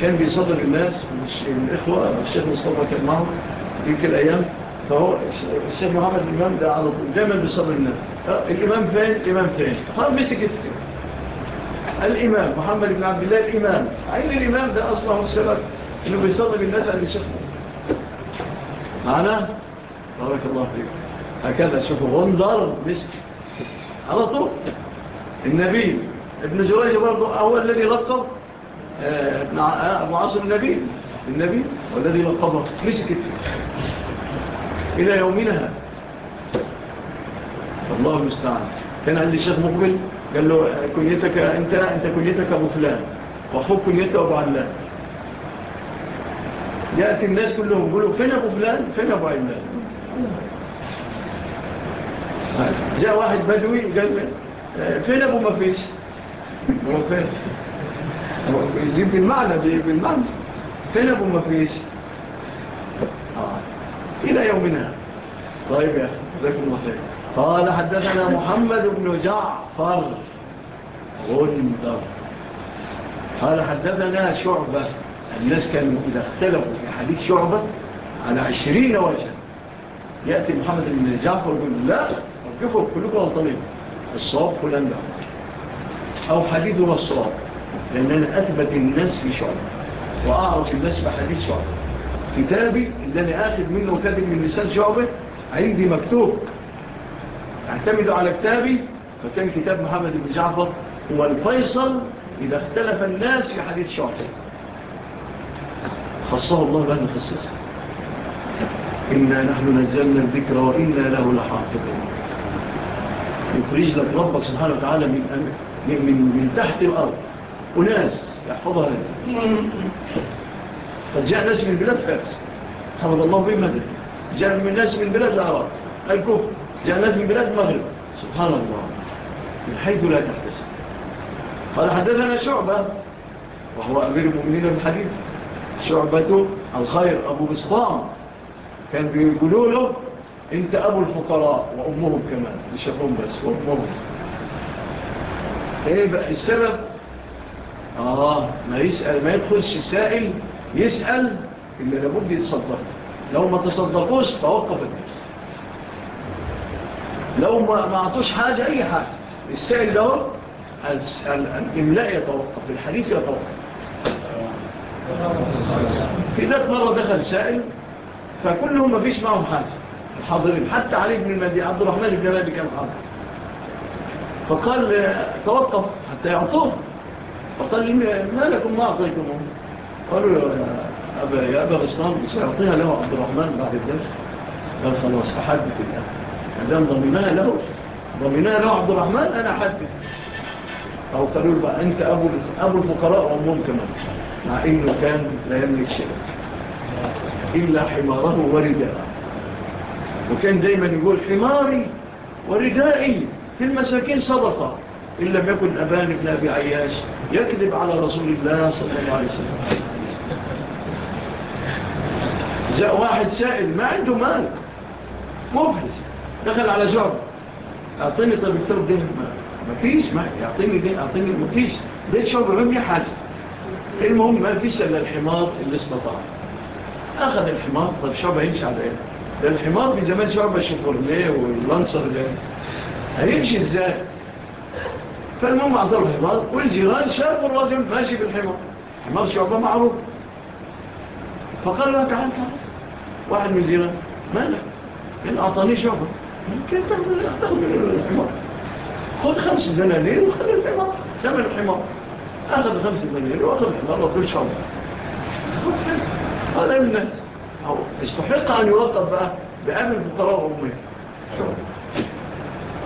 كان بيصدق الناس مش الإخوة الشيخ مصطفى كان معه يمكن الأيام فهو الشيخ محمد الإمام ده على طول دايما بيصدق الناس الإمام فين؟ الإمام فين؟ مسك مسكت الإمام محمد بن عبد الله الإمام عين الإمام ده أصلا هو السبب إنه بيصدق الناس عن الشيخ معنا؟ بارك الله فيك هكذا شوفوا غندر مسك على طول النبي ابن جريج برضه هو الذي لقب آه، ابو آه، عاصم النبي النبي والذي لقبه مسكت إلى يومنا الله المستعان. كان عندي الشيخ مقبل قال له آه، كنيتك أنت أنت كنيتك أبو فلان وأخوك كنيته أبو علان. يأتي الناس كلهم يقولوا فين أبو فلان؟ فين أبو علان؟ جاء واحد بدوي قال فين أبو مفيش؟ يجيب بالمعنى دي بالمعنى فين ابو مفيش إلى يومنا طيب يا أخي جزاكم الله قال حدثنا محمد بن جعفر غندر قال حدثنا شعبة الناس كانوا إذا اختلفوا في حديث شعبة على عشرين وجه يأتي محمد بن جعفر ويقول لا أرجفوا كلكم غلطانين الصواب فلان ده أو حديد نصار لأن أنا أثبت الناس في شعبه وأعرف الناس بحديث شعبه كتابي اللي أنا آخذ منه وكاتب من لسان شعبه عندي مكتوب. أعتمد على كتابي فكان كتاب محمد بن جعفر هو الفيصل إذا اختلف الناس في حديث شعبه خصه الله بأن نخصصه إنا نحن نزلنا الذكر وإنا له لحافظ يخرج لك ربك سبحانه وتعالى من أمره. من, من, من تحت الأرض. أناس يحفظها لنا قد جاء ناس من بلاد فارس. حمد الله بهم هدف جاء من ناس من بلاد العرب. الكفر. جاء ناس من بلاد المغرب. سبحان الله. من حيث لا تحتسب قال حدثنا شعبة وهو أمير المؤمنين الحديث شعبة الخير أبو بسطام. كان بيقولوا له أنت أبو الفقراء وأمهم كمان. لشفهم بس وأمهم. إيه بقى السبب؟ آه ما يسأل ما يدخلش السائل يسأل اللي لابد يتصدق. لو ما تصدقوش توقف الناس لو ما أعطوش حاجة أي حاجة. السائل ده الإملاء يتوقف الحديث يتوقف. في ذات مرة دخل سائل فكلهم ما فيش معهم حاجة. الحاضرين حتى علي بن المدي عبد الرحمن بن مالي كان حاضر. فقال توقف حتى يعطوه فقال لي ما لكم؟ ما أعطيتمهم قالوا يا أبا غسلان سيعطيها له عبد الرحمن بعد الدرس. قال خلاص أحدث الله مدام ضمناها له. ضمناها له عبد الرحمن أنا أحدث أو قالوا له أنت أبو, أبو الفقراء وأمهم كمان. مع إنه كان لا يملك شيء إلا حماره ورداءه. وكان دايما يقول حماري وردائي. في المساكين صدقة. إن لم يكن أبان ابن أبي عياش يكذب على رسول الله صلى الله عليه وسلم. جاء واحد سائل ما عنده مال؟ مفلس. دخل على زعب أعطيني طب الترب دين ما فيش ما يعطيني دين أعطيني ما فيش. ده شعب رمي حاجة. المهم ما فيش إلا الحمار اللي استطاع. أخذ الحمار طب شعب هيمشي على إيه؟ ده الحمار في زمان شعب الشفرليه واللانسر هيمشي إزاي؟ فالمهم اعطاه الحمار والجيران شافوا الرجل ماشي بالحمار حمار شعبه معروف. فقال له تعال تعال. واحد من الجيران مالك إيه؟ من أعطاني شعبه كيف تاخذ الحمار. خذ خمس دنانير وخذ الحمار. ثمن الحمار. أخذ خمس دنانير وأخذ الحمار وكل شعبه هذا الناس استحق أن يوقف بقى بأمن فقراء أمه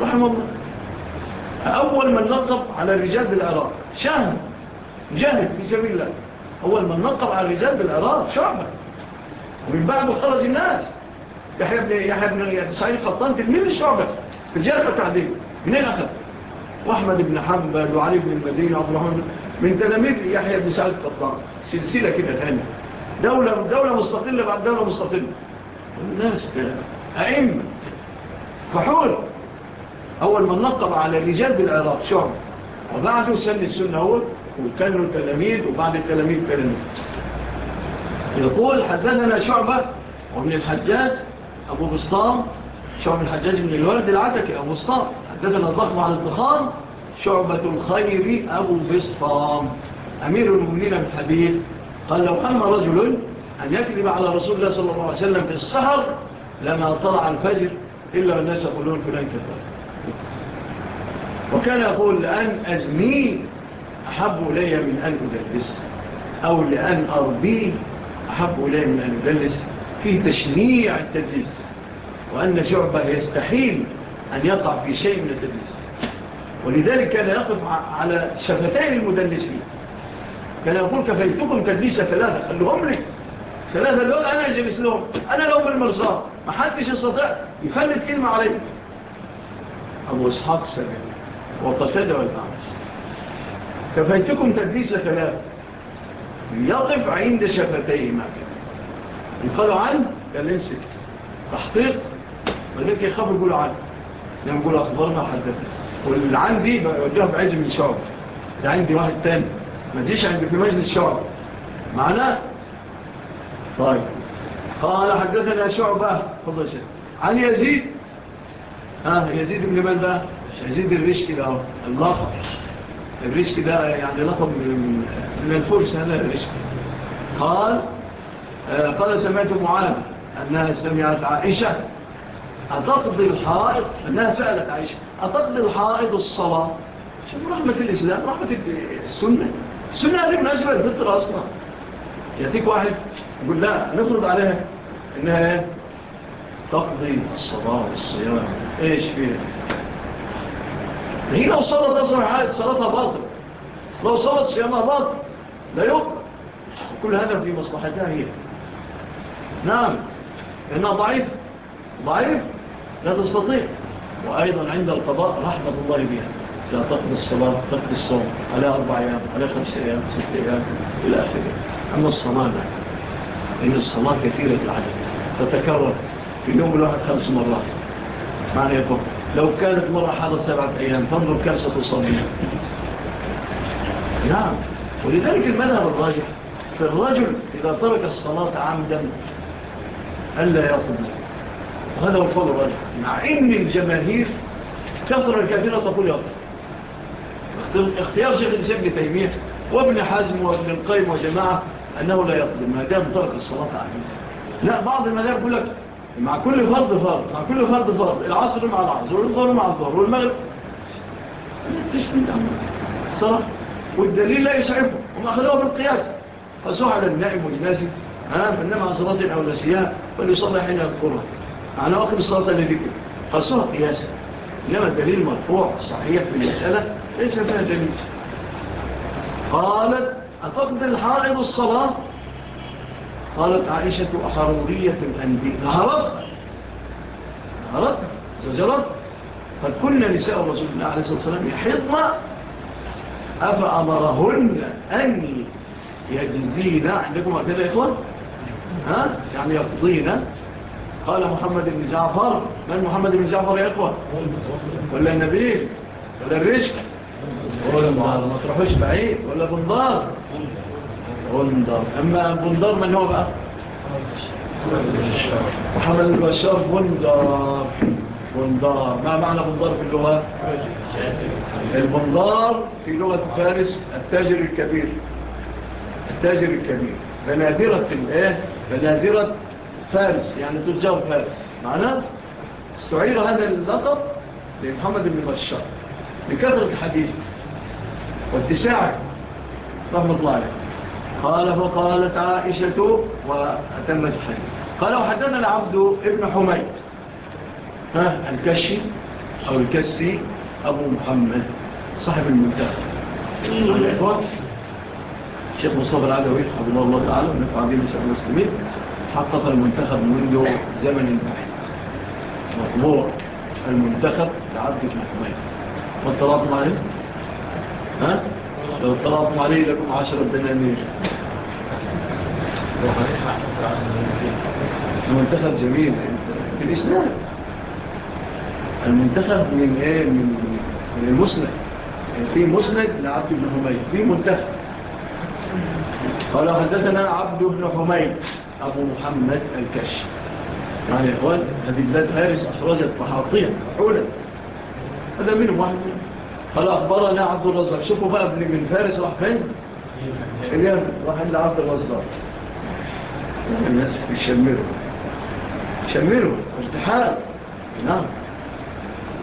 رحمه الله. أول من نقب على الرجال بالعراق شاهد. جاهد في سبيل الله. أول من نقب على الرجال بالعراق شعبا ومن بعده خرج الناس. يحيى بن سعيد قطان تلميذ الشعبة في الجرح التعديل منين أخذ؟ وأحمد بن حنبل وعلي بن المدينة عبد الرحمن من تلاميذ يحيى بن سعيد قطان. سلسلة كده ثانية دولة دولة مستقلة بعد دولة مستقلة. الناس أئمة. فحول. أول من نطب على الرجال بالعراق شعب وبعده سن السنة أول وكانوا التلاميذ وبعد التلاميذ تلاميذ يقول حدثنا شعبة ومن الحجاج أبو بسطام. شعب الحجاج من الولد العتكي أبو بسطام. حدثنا الضخم على الضخام شعبة الخير أبو بسطام. أمير المؤمنين الحبيب قال لو أما رجل أن يكذب على رسول الله صلى الله عليه وسلم في الصحر لما طلع الفجر إلا الناس يقولون فلان كذب وكان يقول لأن أزميل أحب إلي من أن أدلس أو لأن أربيه أحب إلي من أن أدلس في تشنيع التدليس وأن شعبة يستحيل أن يقع في شيء من التدليس ولذلك كان يقف على شفتين المدلسين كان يقول كفيتكم تدليسة ثلاثة خلوهم لي ثلاثة دول أنا أجلس لهم أنا لهم ما محدش يستطيع يفلت كلمة عليكم أبو إسحاق سلام وقتادة والأعرس كفيتكم تدريس ثلاثة يقف عند شفتيه ما كان يقالوا عنه قال ينسك تحقيق ولكن يخافوا يقولوا عنه لما يقولوا أخبارنا حدثنا واللي عندي يوجهه بعجل من شعب ده عندي واحد تاني ما تجيش عندي في مجلس شعب معناه طيب قال حدثنا شعبة فضل شيء عن يزيد ها يزيد بن من ده يزيد الرشكي ده اللقب الرشكي ده يعني لقب من, الفرس هذا الرشكي قال قال سمعت معاذ أنها سمعت عائشة أتقضي الحائض أنها سألت عائشة أتقضي الحائض الصلاة شوف رحمة الإسلام رحمة السنة السنة هذه مناسبة الفطرة أصلا يأتيك واحد يقول لا نفرض عليها إنها تقضي الصلاة والصيام إيش فيها هي لو صلت أصلا عائد صلاتها باطل لو صلت صيامها باطل لا يقضي كل هذا في مصلحتها هي. نعم. إنها ضعيف. ضعيف. لا تستطيع. وأيضا عند القضاء رحمة الله بها. لا تقضي الصلاة تقضي الصوم على أربع أيام على خمس أيام ست أيام إلى آخره. أما الصلاة نعم. إن الصلاة كثيرة العدد. تتكرر. في اليوم الواحد خمس مرات. معنى يقول لو كانت مرة حاضر سبعة أيام فانظر كم ستصليها نعم. ولذلك المذهب الراجح فالرجل إذا ترك الصلاة عمدا ألا يقبل. وهذا هو فضل الراجح. مع إن الجماهير كثرة الكثيرة تقول يقبل. اختيار شيخ الإسلام لتيمية وابن حزم وابن القيم وجماعة أنه لا يقبل ما دام ترك الصلاة عمدا. لا بعض المذاهب يقول لك مع كل فرد فرد مع كل فرد فرد. العصر مع العصر والظهر مع الظهر والمغرب. ليش صح والدليل لا يسعفه. هم أخذوها بالقياس. فسوء على النائم والناسي فإنما صلاة أو نسيها فليصلى حين يذكرها. على واقف الصلاة اللي ذكر فسوء قياسا. إنما الدليل مرفوع صحيح في المسألة. ليس فيها دليل. قالت أتقضي الحائض الصلاة؟ قالت عائشة أحرورية الأنبي نهرت نهرت زجرت قد نساء رسول الله عليه الصلاة والسلام يحضن أفأمرهن أن يجزين عندكم أعتدى يا إخوان ها؟ يعني يقضين. قال محمد بن جعفر. من محمد بن جعفر يا إخوة؟ ولا النبيل ولا الرشك ولا ما تروحوش بعيد. ولا بنضار. غندر أما غندر من هو بقى؟ محمد البشار غندر غندار ما معنى غندار في اللغة؟ الغندار في لغة فارس التاجر الكبير. التاجر الكبير. بنادرة الايه بنادرة فارس يعني تجار فارس. معناه استعير هذا اللقب لمحمد بن بشار. لكثرة الحديث واتساعه رحمة الله عليه. قال فقالت عائشة وأتمت الحديث. قال وحدثنا العبد ابن حميد. ها الكشي أو الكسي أبو محمد صاحب المنتخب. الشيخ مصطفى العدوي حب الله تعالى ونفع به مساء المسلمين حقق المنتخب منذ زمن بعيد. مطبوع المنتخب لعبد ابن حميد. ما اطلعتم عليه؟ ها؟ لو طلب عليه لكم عشرة دنانير المنتخب جميل في الإسلام المنتخب من إيه من المسند في مسند لعبد بن حميد في منتخب. قال حدثنا عبد بن حميد أبو محمد الكش يعني يا إخوان هذه بلاد هارس آية، أخرجت محاطية حولا هذا منهم واحد. منهم قال أخبرنا عبد الرزاق. شوفوا بقى ابن من فارس راح فين؟ اليمن. راح إلى عبد الرزاق. الناس يشمروا شمروا. ارتحال. نعم.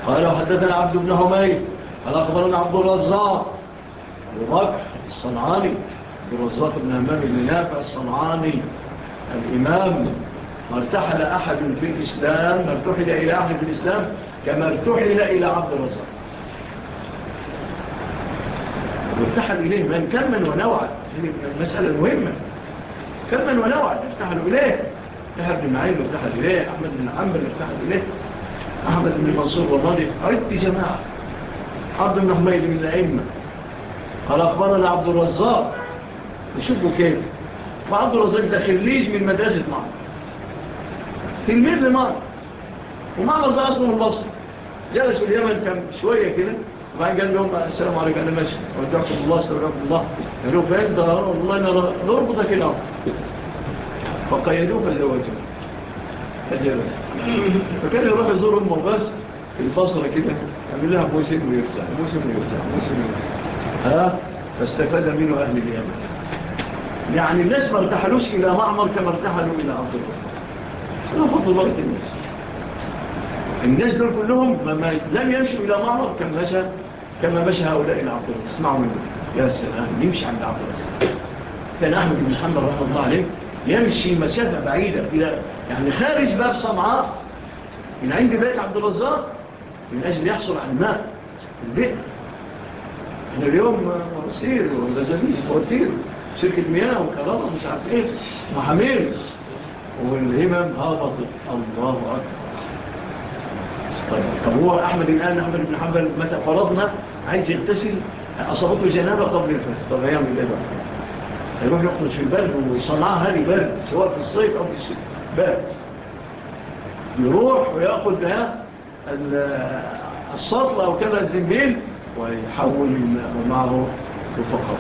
قال وحدثنا عبد بن هميل قال أخبرنا عبد الرزاق. أبو الصنعاني. عبد الرزاق بن همام بن نافع الصنعاني. الإمام. ارتحل أحد في الإسلام. ارتحل إلى أحد في الإسلام كما ارتحل إلى عبد الرزاق. يفتح إليه من كمن ونوعد يعني المسألة المهمة كمن ونوعد يفتح إليه. يهب بن معين يفتح إليه. أحمد بن عمبل يفتح إليه. أحمد بن منصور والراضي عدت جماعة. عبد بن حميد من الأئمة. قال أخبرنا عبد الرزاق. نشوفه كيف؟ وعبد الرزاق ده خليج من مدرسة معمر تلميذ لمعه. ومعمر ده أصله من البصر جلسوا اليمن كم شوية كده. راح قال لهم السلام عليكم أنا ماشي رجعكم الله سرقكم الله قالوا فين ده والله نربطك الأرض فقيدوه فزوجوه فجلس فكان يروح يزور أمه بس الفصله كده يعمل لها موسم ويرجع موسم ويرجع موسم ويرجع ها فاستفاد منه أهل اليمن يعني الناس ما ارتحلوش إلى معمر كما ارتحلوا إلى عبد الله أنا فضل الوقت الناس الناس دول كلهم لم يمشوا إلى معمر كما مشى كما مشى هؤلاء العقل اسمعوا منه يا سلام يمشي عند عقلة كان أحمد بن محمد رحمة الله عليه يمشي مسافة بعيدة إلى يعني خارج باب صمعاء من عند بيت عبد الرزاق من أجل يحصل على الماء البئر إحنا اليوم مصير وغزانيس فوتير شركة مياه وكرامة مش عارف إيه محامين والهمم هابطت الله أكبر. طيب. طب هو أحمد الآن أحمد بن حنبل متى فرضنا؟ عايز يغتسل أصابته جنابة قبل الفجر. طب هيعمل إيه بقى؟ هيروح يخرج في البرد ويصنعها لبرد سواء في الصيف أو في الشتاء. برد يروح ويأخذ لها السطل أو كذا الزنبيل ويحول معه وفقط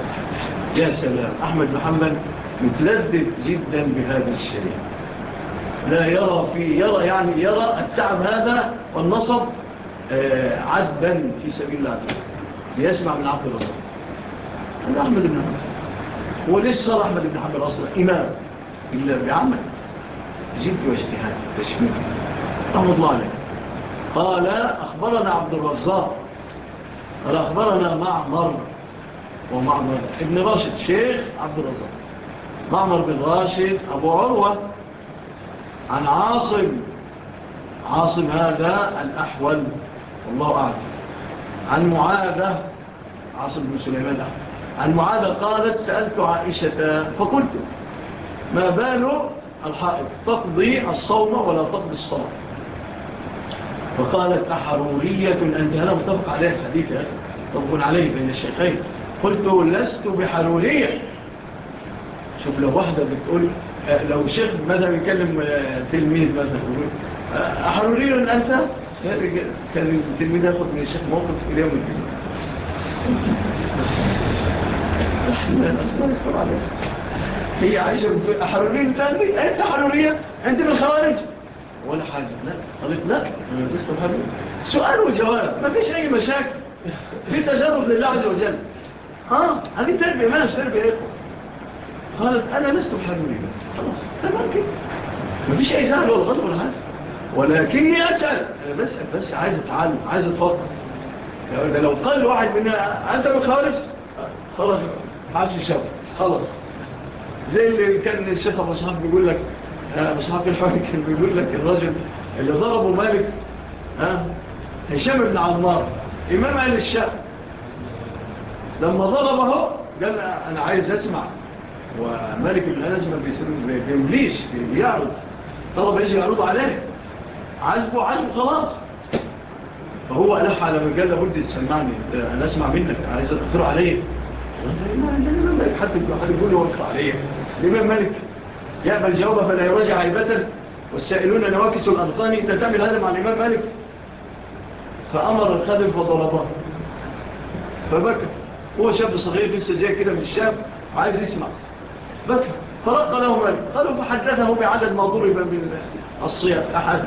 يا سلام. أحمد محمد متلذذ جدا بهذا الشريعة. لا يرى فيه يرى يعني يرى التعب هذا والنصب آه، عذبا في سبيل الله ليسمع من عقل الرسول هذا أحمد بن حنبل. ليس صار أحمد بن حنبل أصلا إمام إلا بعمل. جد واجتهاد تشميل. رحمة الله عليه. قال أخبرنا عبد الرزاق. قال أخبرنا معمر. ومعمر ابن راشد. شيخ عبد الرزاق. معمر بن راشد أبو عروة. عن عاصم. عاصم هذا الأحول. والله أعلم. عن معاذة. عاصم بن سليمان عن معاذة قالت سألت عائشة فقلت ما بال الحائط؟ تقضي الصوم ولا تقضي الصلاة؟ فقالت أحرورية. أنت هذا متفق عليه الحديث متفق عليه بين الشيخين. قلت لست بحرورية. شوف لو واحدة بتقول لو شيخ مثلا يكلم تلميذ مثلا؟ أن أنت كان تلميذ يأخذ من الشيخ موقف إليه من التلميذ هي عايشة حرورية أنت أنت؟ أحرورية أنت من الخوارج؟ ولا حاجة. لا. قلت لا. أنا سؤال وجواب. ما فيش أي مشاكل. في تجرب لله عز وجل. ها؟ هذه تربية ما تربية؟ إيه قالت أنا لست بحجم خلاص تمام كده مفيش أي زعل ولا غضب ولا حاجة ولكني أسأل. أنا بسأل بس عايز أتعلم عايز أتفكر يعني لو قال واحد منها أنت من خالص خلاص عايز يشاف خلاص. زي اللي كان الشيخ أبو صحاب بيقول لك آه، أبو صحاب كان بيقول لك الراجل اللي ضربه مالك ها هشام بن عمار إمام أهل الشام. لما ضربه قال أنا عايز أسمع. وملك بن أنس ما بيمليش بيعرض طلب يجي يعرض عليه. عزبه عزبه خلاص. فهو ألح على مجال لابد تسمعني أنا أسمع منك عايز أتخر عليه. حد يقول وقف عليه. الإمام مالك يقبل جوابه فلا يراجع عيبة والسائلون نواكس الأنطاني تتعمل هذا مع الإمام مالك فأمر الخادم فضربه فبكى. هو شاب صغير لسه زي كده من الشاب عايز يسمع. بس فرق لهم قالوا فحدثه بعدد ما ضرب من الصيام أحد.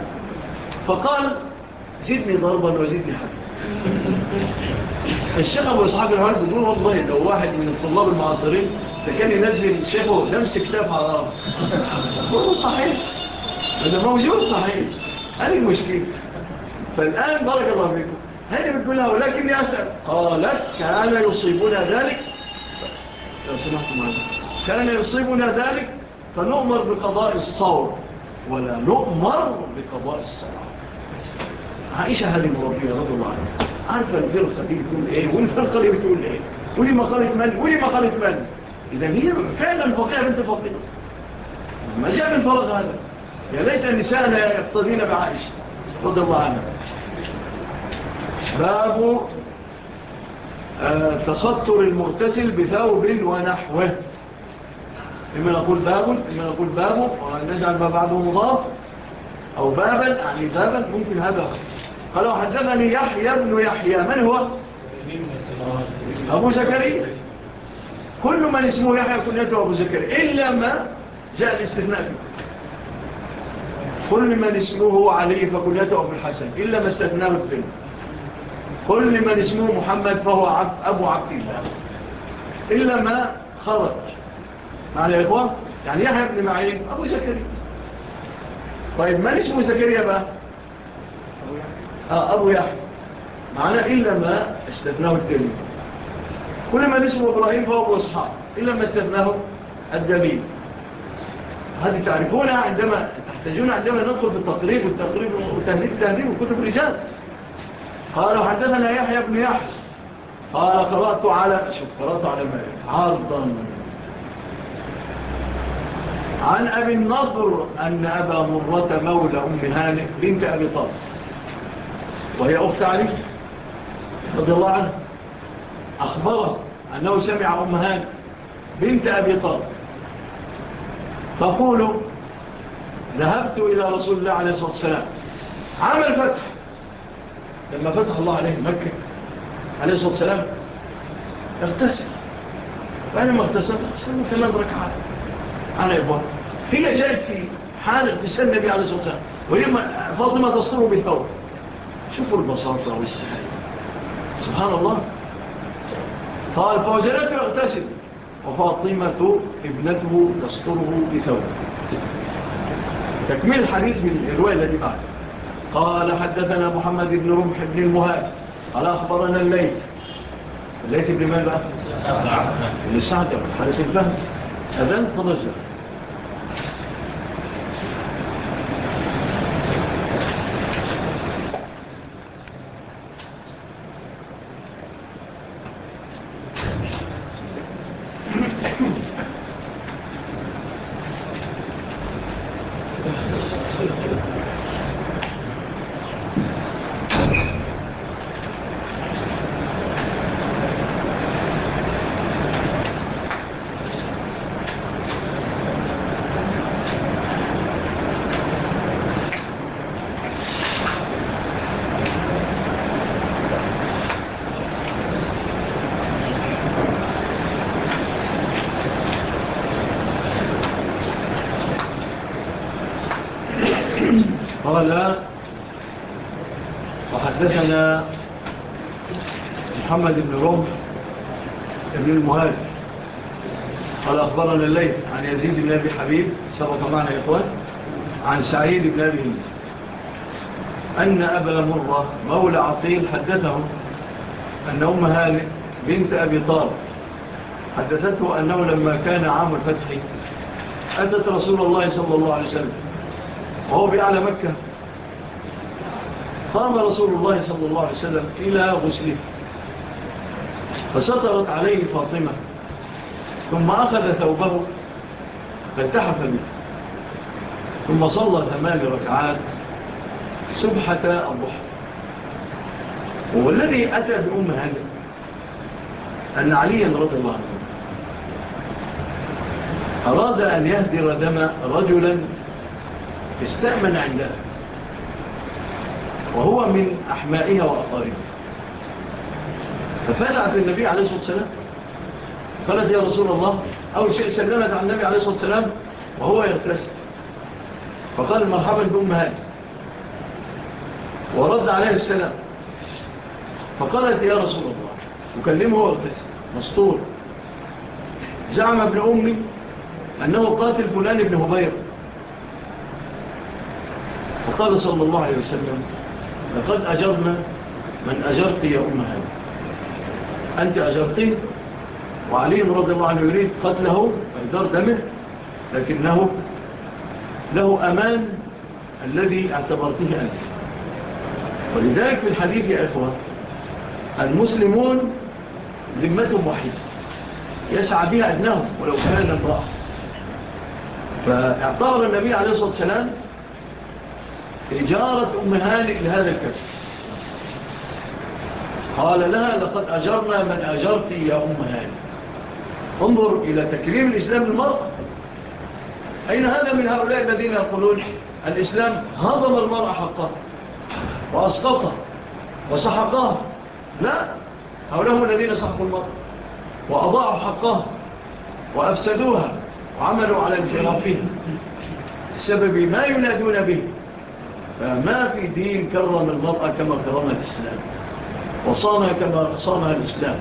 فقال زدني ضربا وزدني حد الشيخ أبو أصحاب الهوارد بدون والله لو واحد من الطلاب المعاصرين فكان ينزل شيخه لمس كتاب على الأرض قلوا صحيح. هذا موجود صحيح. هذه المشكلة فالآن بارك الله فيكم. هذه بتقول لها ولكني أسأل. قالت كان يصيبنا ذلك. لو سمحتم. عزيزي شأن يصيبنا ذلك فنؤمر بقضاء الصور ولا نؤمر بقضاء الصلاة. عائشة هذه المربية رضي الله عنها. عارفة الفرقة دي بتقول إيه؟ والفرقة دي بتقول إيه؟ ولي مقالة من؟ ولي مقالة من؟ إذا هي فعلا فقيرة بنت فقيرة. ما جاء من فرق هذا. يا ليت النساء لا يقتضين بعائشة رضي الله عنها. باب آه، تسطر المغتسل بثوب ونحوه. إما نقول باب إما نقول باب ونجعل ما بعده مضاف أو بابا يعني بابا ممكن هذا. قال وحدثني يحيى بن يحيى من هو؟ أبو زكريا. كل من اسمه يحيى كنيته أبو زكريا إلا ما جاء الاستثناء كل من اسمه علي فكنيته أبو الحسن إلا ما استثناه الفيلم كل من اسمه محمد فهو عب أبو عبد الله. إلا ما خرج. معنا يا إخوة يعني يحيى بن معين أبو زكريا. طيب من اسمه زكريا بقى؟ آه أبو يحيى. معنا إلا ما استثناه الدليل. كل من اسمه إبراهيم فهو أبو أصحاب إلا ما استثناه الدليل. هذه تعرفونها عندما تحتاجون عندما ندخل في التقريب والتقريب وتهذيب التهديد وكتب الرجال. قالوا حدثنا يحيى بن يحيى. قال قرأت على شوف قرأت على مالك عرضا. عن أبي النضر أن أبا مرة مولى أم هانئ بنت أبي طاس وهي أخت علي رضي الله عنه أخبره أنه سمع أم هانئ بنت أبي طاس تقول ذهبت إلى رسول الله عليه الصلاة والسلام. عام الفتح. لما فتح الله عليه مكة عليه الصلاة والسلام اغتسل. فأنا ما اغتسل أغتسل ثمان ركعات. على إبواب هي جاءت في حالة لسان النبي عليه الصلاة والسلام. وهي فاطمة تصطره بالثور شوفوا البساطة والسهل سبحان الله. طيب، قال فوجدته يغتسل. وفاطمة ابنته تصطره بثور تكمل الحديث من الرواية التي بعد. قال حدثنا محمد بن رمح بن المهاد قال أخبرنا الليل الليل بن ماذا؟ لسعد الحارس الفهد حدث الفهم طول الليل عن يزيد بن أبي حبيب سبق معنا يا إخوان عن سعيد بن أبي أن أبا مرة مولى عطيل حدثه أن أم هالي بنت أبي طالب حدثته أنه لما كان عام الفتح أدت رسول الله صلى الله عليه وسلم وهو بأعلى مكة. قام رسول الله صلى الله عليه وسلم إلى غسله فسطرت عليه فاطمة. ثم أخذ ثوبه فالتحف منه ثم صلى ثمان ركعات سبحة الضحى. والذي أتى بأم هذا أن عليا رضي الله عنه. أراد أن يهدر دم رجلا استأمن عندها وهو من أحمائها وأطارها ففزعت النبي عليه الصلاة والسلام. قالت يا رسول الله أول شيء سلمت عن النبي عليه الصلاة والسلام وهو يغتسل. فقال مرحبا بأم هاني ورد عليه السلام. فقالت يا رسول الله وكلمه وأغتسل. مسطور زعم ابن أمي أنه قاتل فلان ابن هبير فقال صلى الله عليه وسلم لقد أجرنا من أجرت يا أم هاني أنت أجرتين وعلي رضي الله عنه يريد قتله وإدار دمه لكنه له أمان الذي اعتبرته أنت. ولذلك في الحديث يا إخوة المسلمون ذمتهم وحيدة يسعى بها أدنهم ولو كان امرأة. فاعتبر النبي عليه الصلاة والسلام إجارة أم هانئ لهذا الكفر قال لها لقد أجرنا من اجرتي يا أم هاني انظر إلى تكريم الإسلام للمرأة أين هذا من هؤلاء الذين يقولون الإسلام هضم المرأة حقها وأسقطها وسحقها لا. هؤلاء هم الذين سحقوا المرأة وأضاعوا حقها وأفسدوها وعملوا على انحرافها بسبب ما ينادون به. فما في دين كرم المرأة كما كرم الإسلام. وصانها كما صانها الإسلام.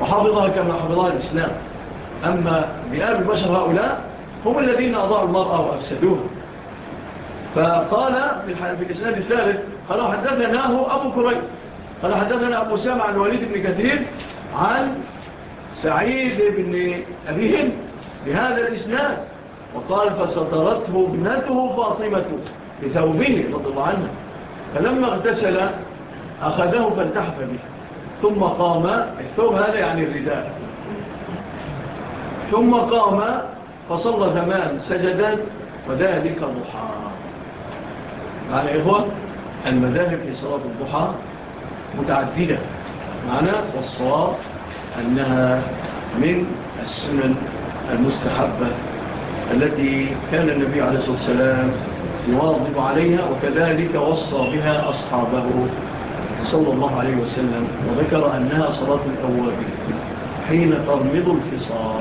وحفظها كما حفظها الإسلام. أما مئات البشر هؤلاء هم الذين أضاعوا المرأة وأفسدوها. فقال في الإسلام الثالث قال حدثناه أبو كريم قال حدثنا أبو سامع عن وليد بن كثير عن سعيد بن أبيهن بهذا الإسلام وقال فسترته ابنته فاطمة بثوبه رضي الله عنها فلما اغتسل أخذه فالتحف به ثم قام الثوب هذا يعني الرداء. ثم قام فصلى ثمان سجدا وذلك ضحى معنى إخوة المذاهب في صلاة الضحى متعددة. معنى والصلاة أنها من السنن المستحبة التي كان النبي عليه الصلاة والسلام يواظب عليها وكذلك وصى بها أصحابه صلى الله عليه وسلم وذكر أنها صلاة الأوابين حين ترمض الفصار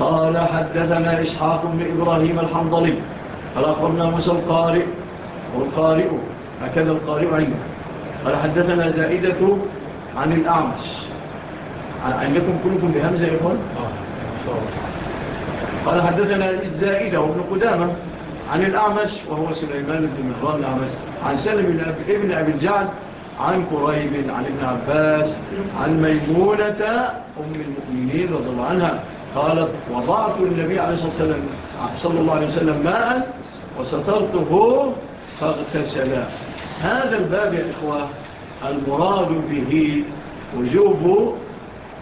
قال حدثنا إسحاق بن إبراهيم الحنظلي قال أخبرنا موسى القارئ والقارئ هكذا القارئ عين قال حدثنا زائدة عن الأعمش. عندكم كلكم بهمزة يقول؟ قال حدثنا الزائدة وابن قدامة عن الأعمش وهو سليمان بن مهران الأعمش عن سلم ابن أبي الجعد عن قريب عن ابن عباس عن ميمونة أم المؤمنين رضي الله عنها. قالت وضعت النبي عليه الصلاة والسلام صلى الله عليه وسلم ماء وسترته فاغتسلا هذا الباب يا إخوة المراد به وجوب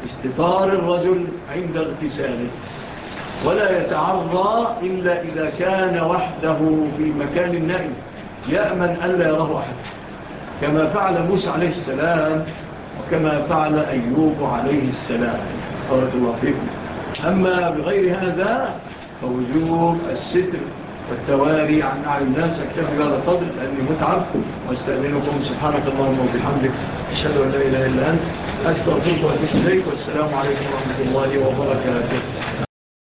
استطار الرجل عند اغتساله. ولا يتعرى إلا إذا كان وحده في مكان النائم. يأمن ألا يراه أحد. كما فعل موسى عليه السلام وكما فعل أيوب عليه السلام. أرد الله فيكم. أما بغير هذا فوجوب الستر والتواري عن أعلم الناس. أكتفي بهذا الفضل لأني متعبكم وأستأمنكم سبحانك اللهم وبحمدك. أشهد أن لا إله إلا أنت. أستغفرك وأتوب إليك. والسلام عليكم ورحمة الله وبركاته.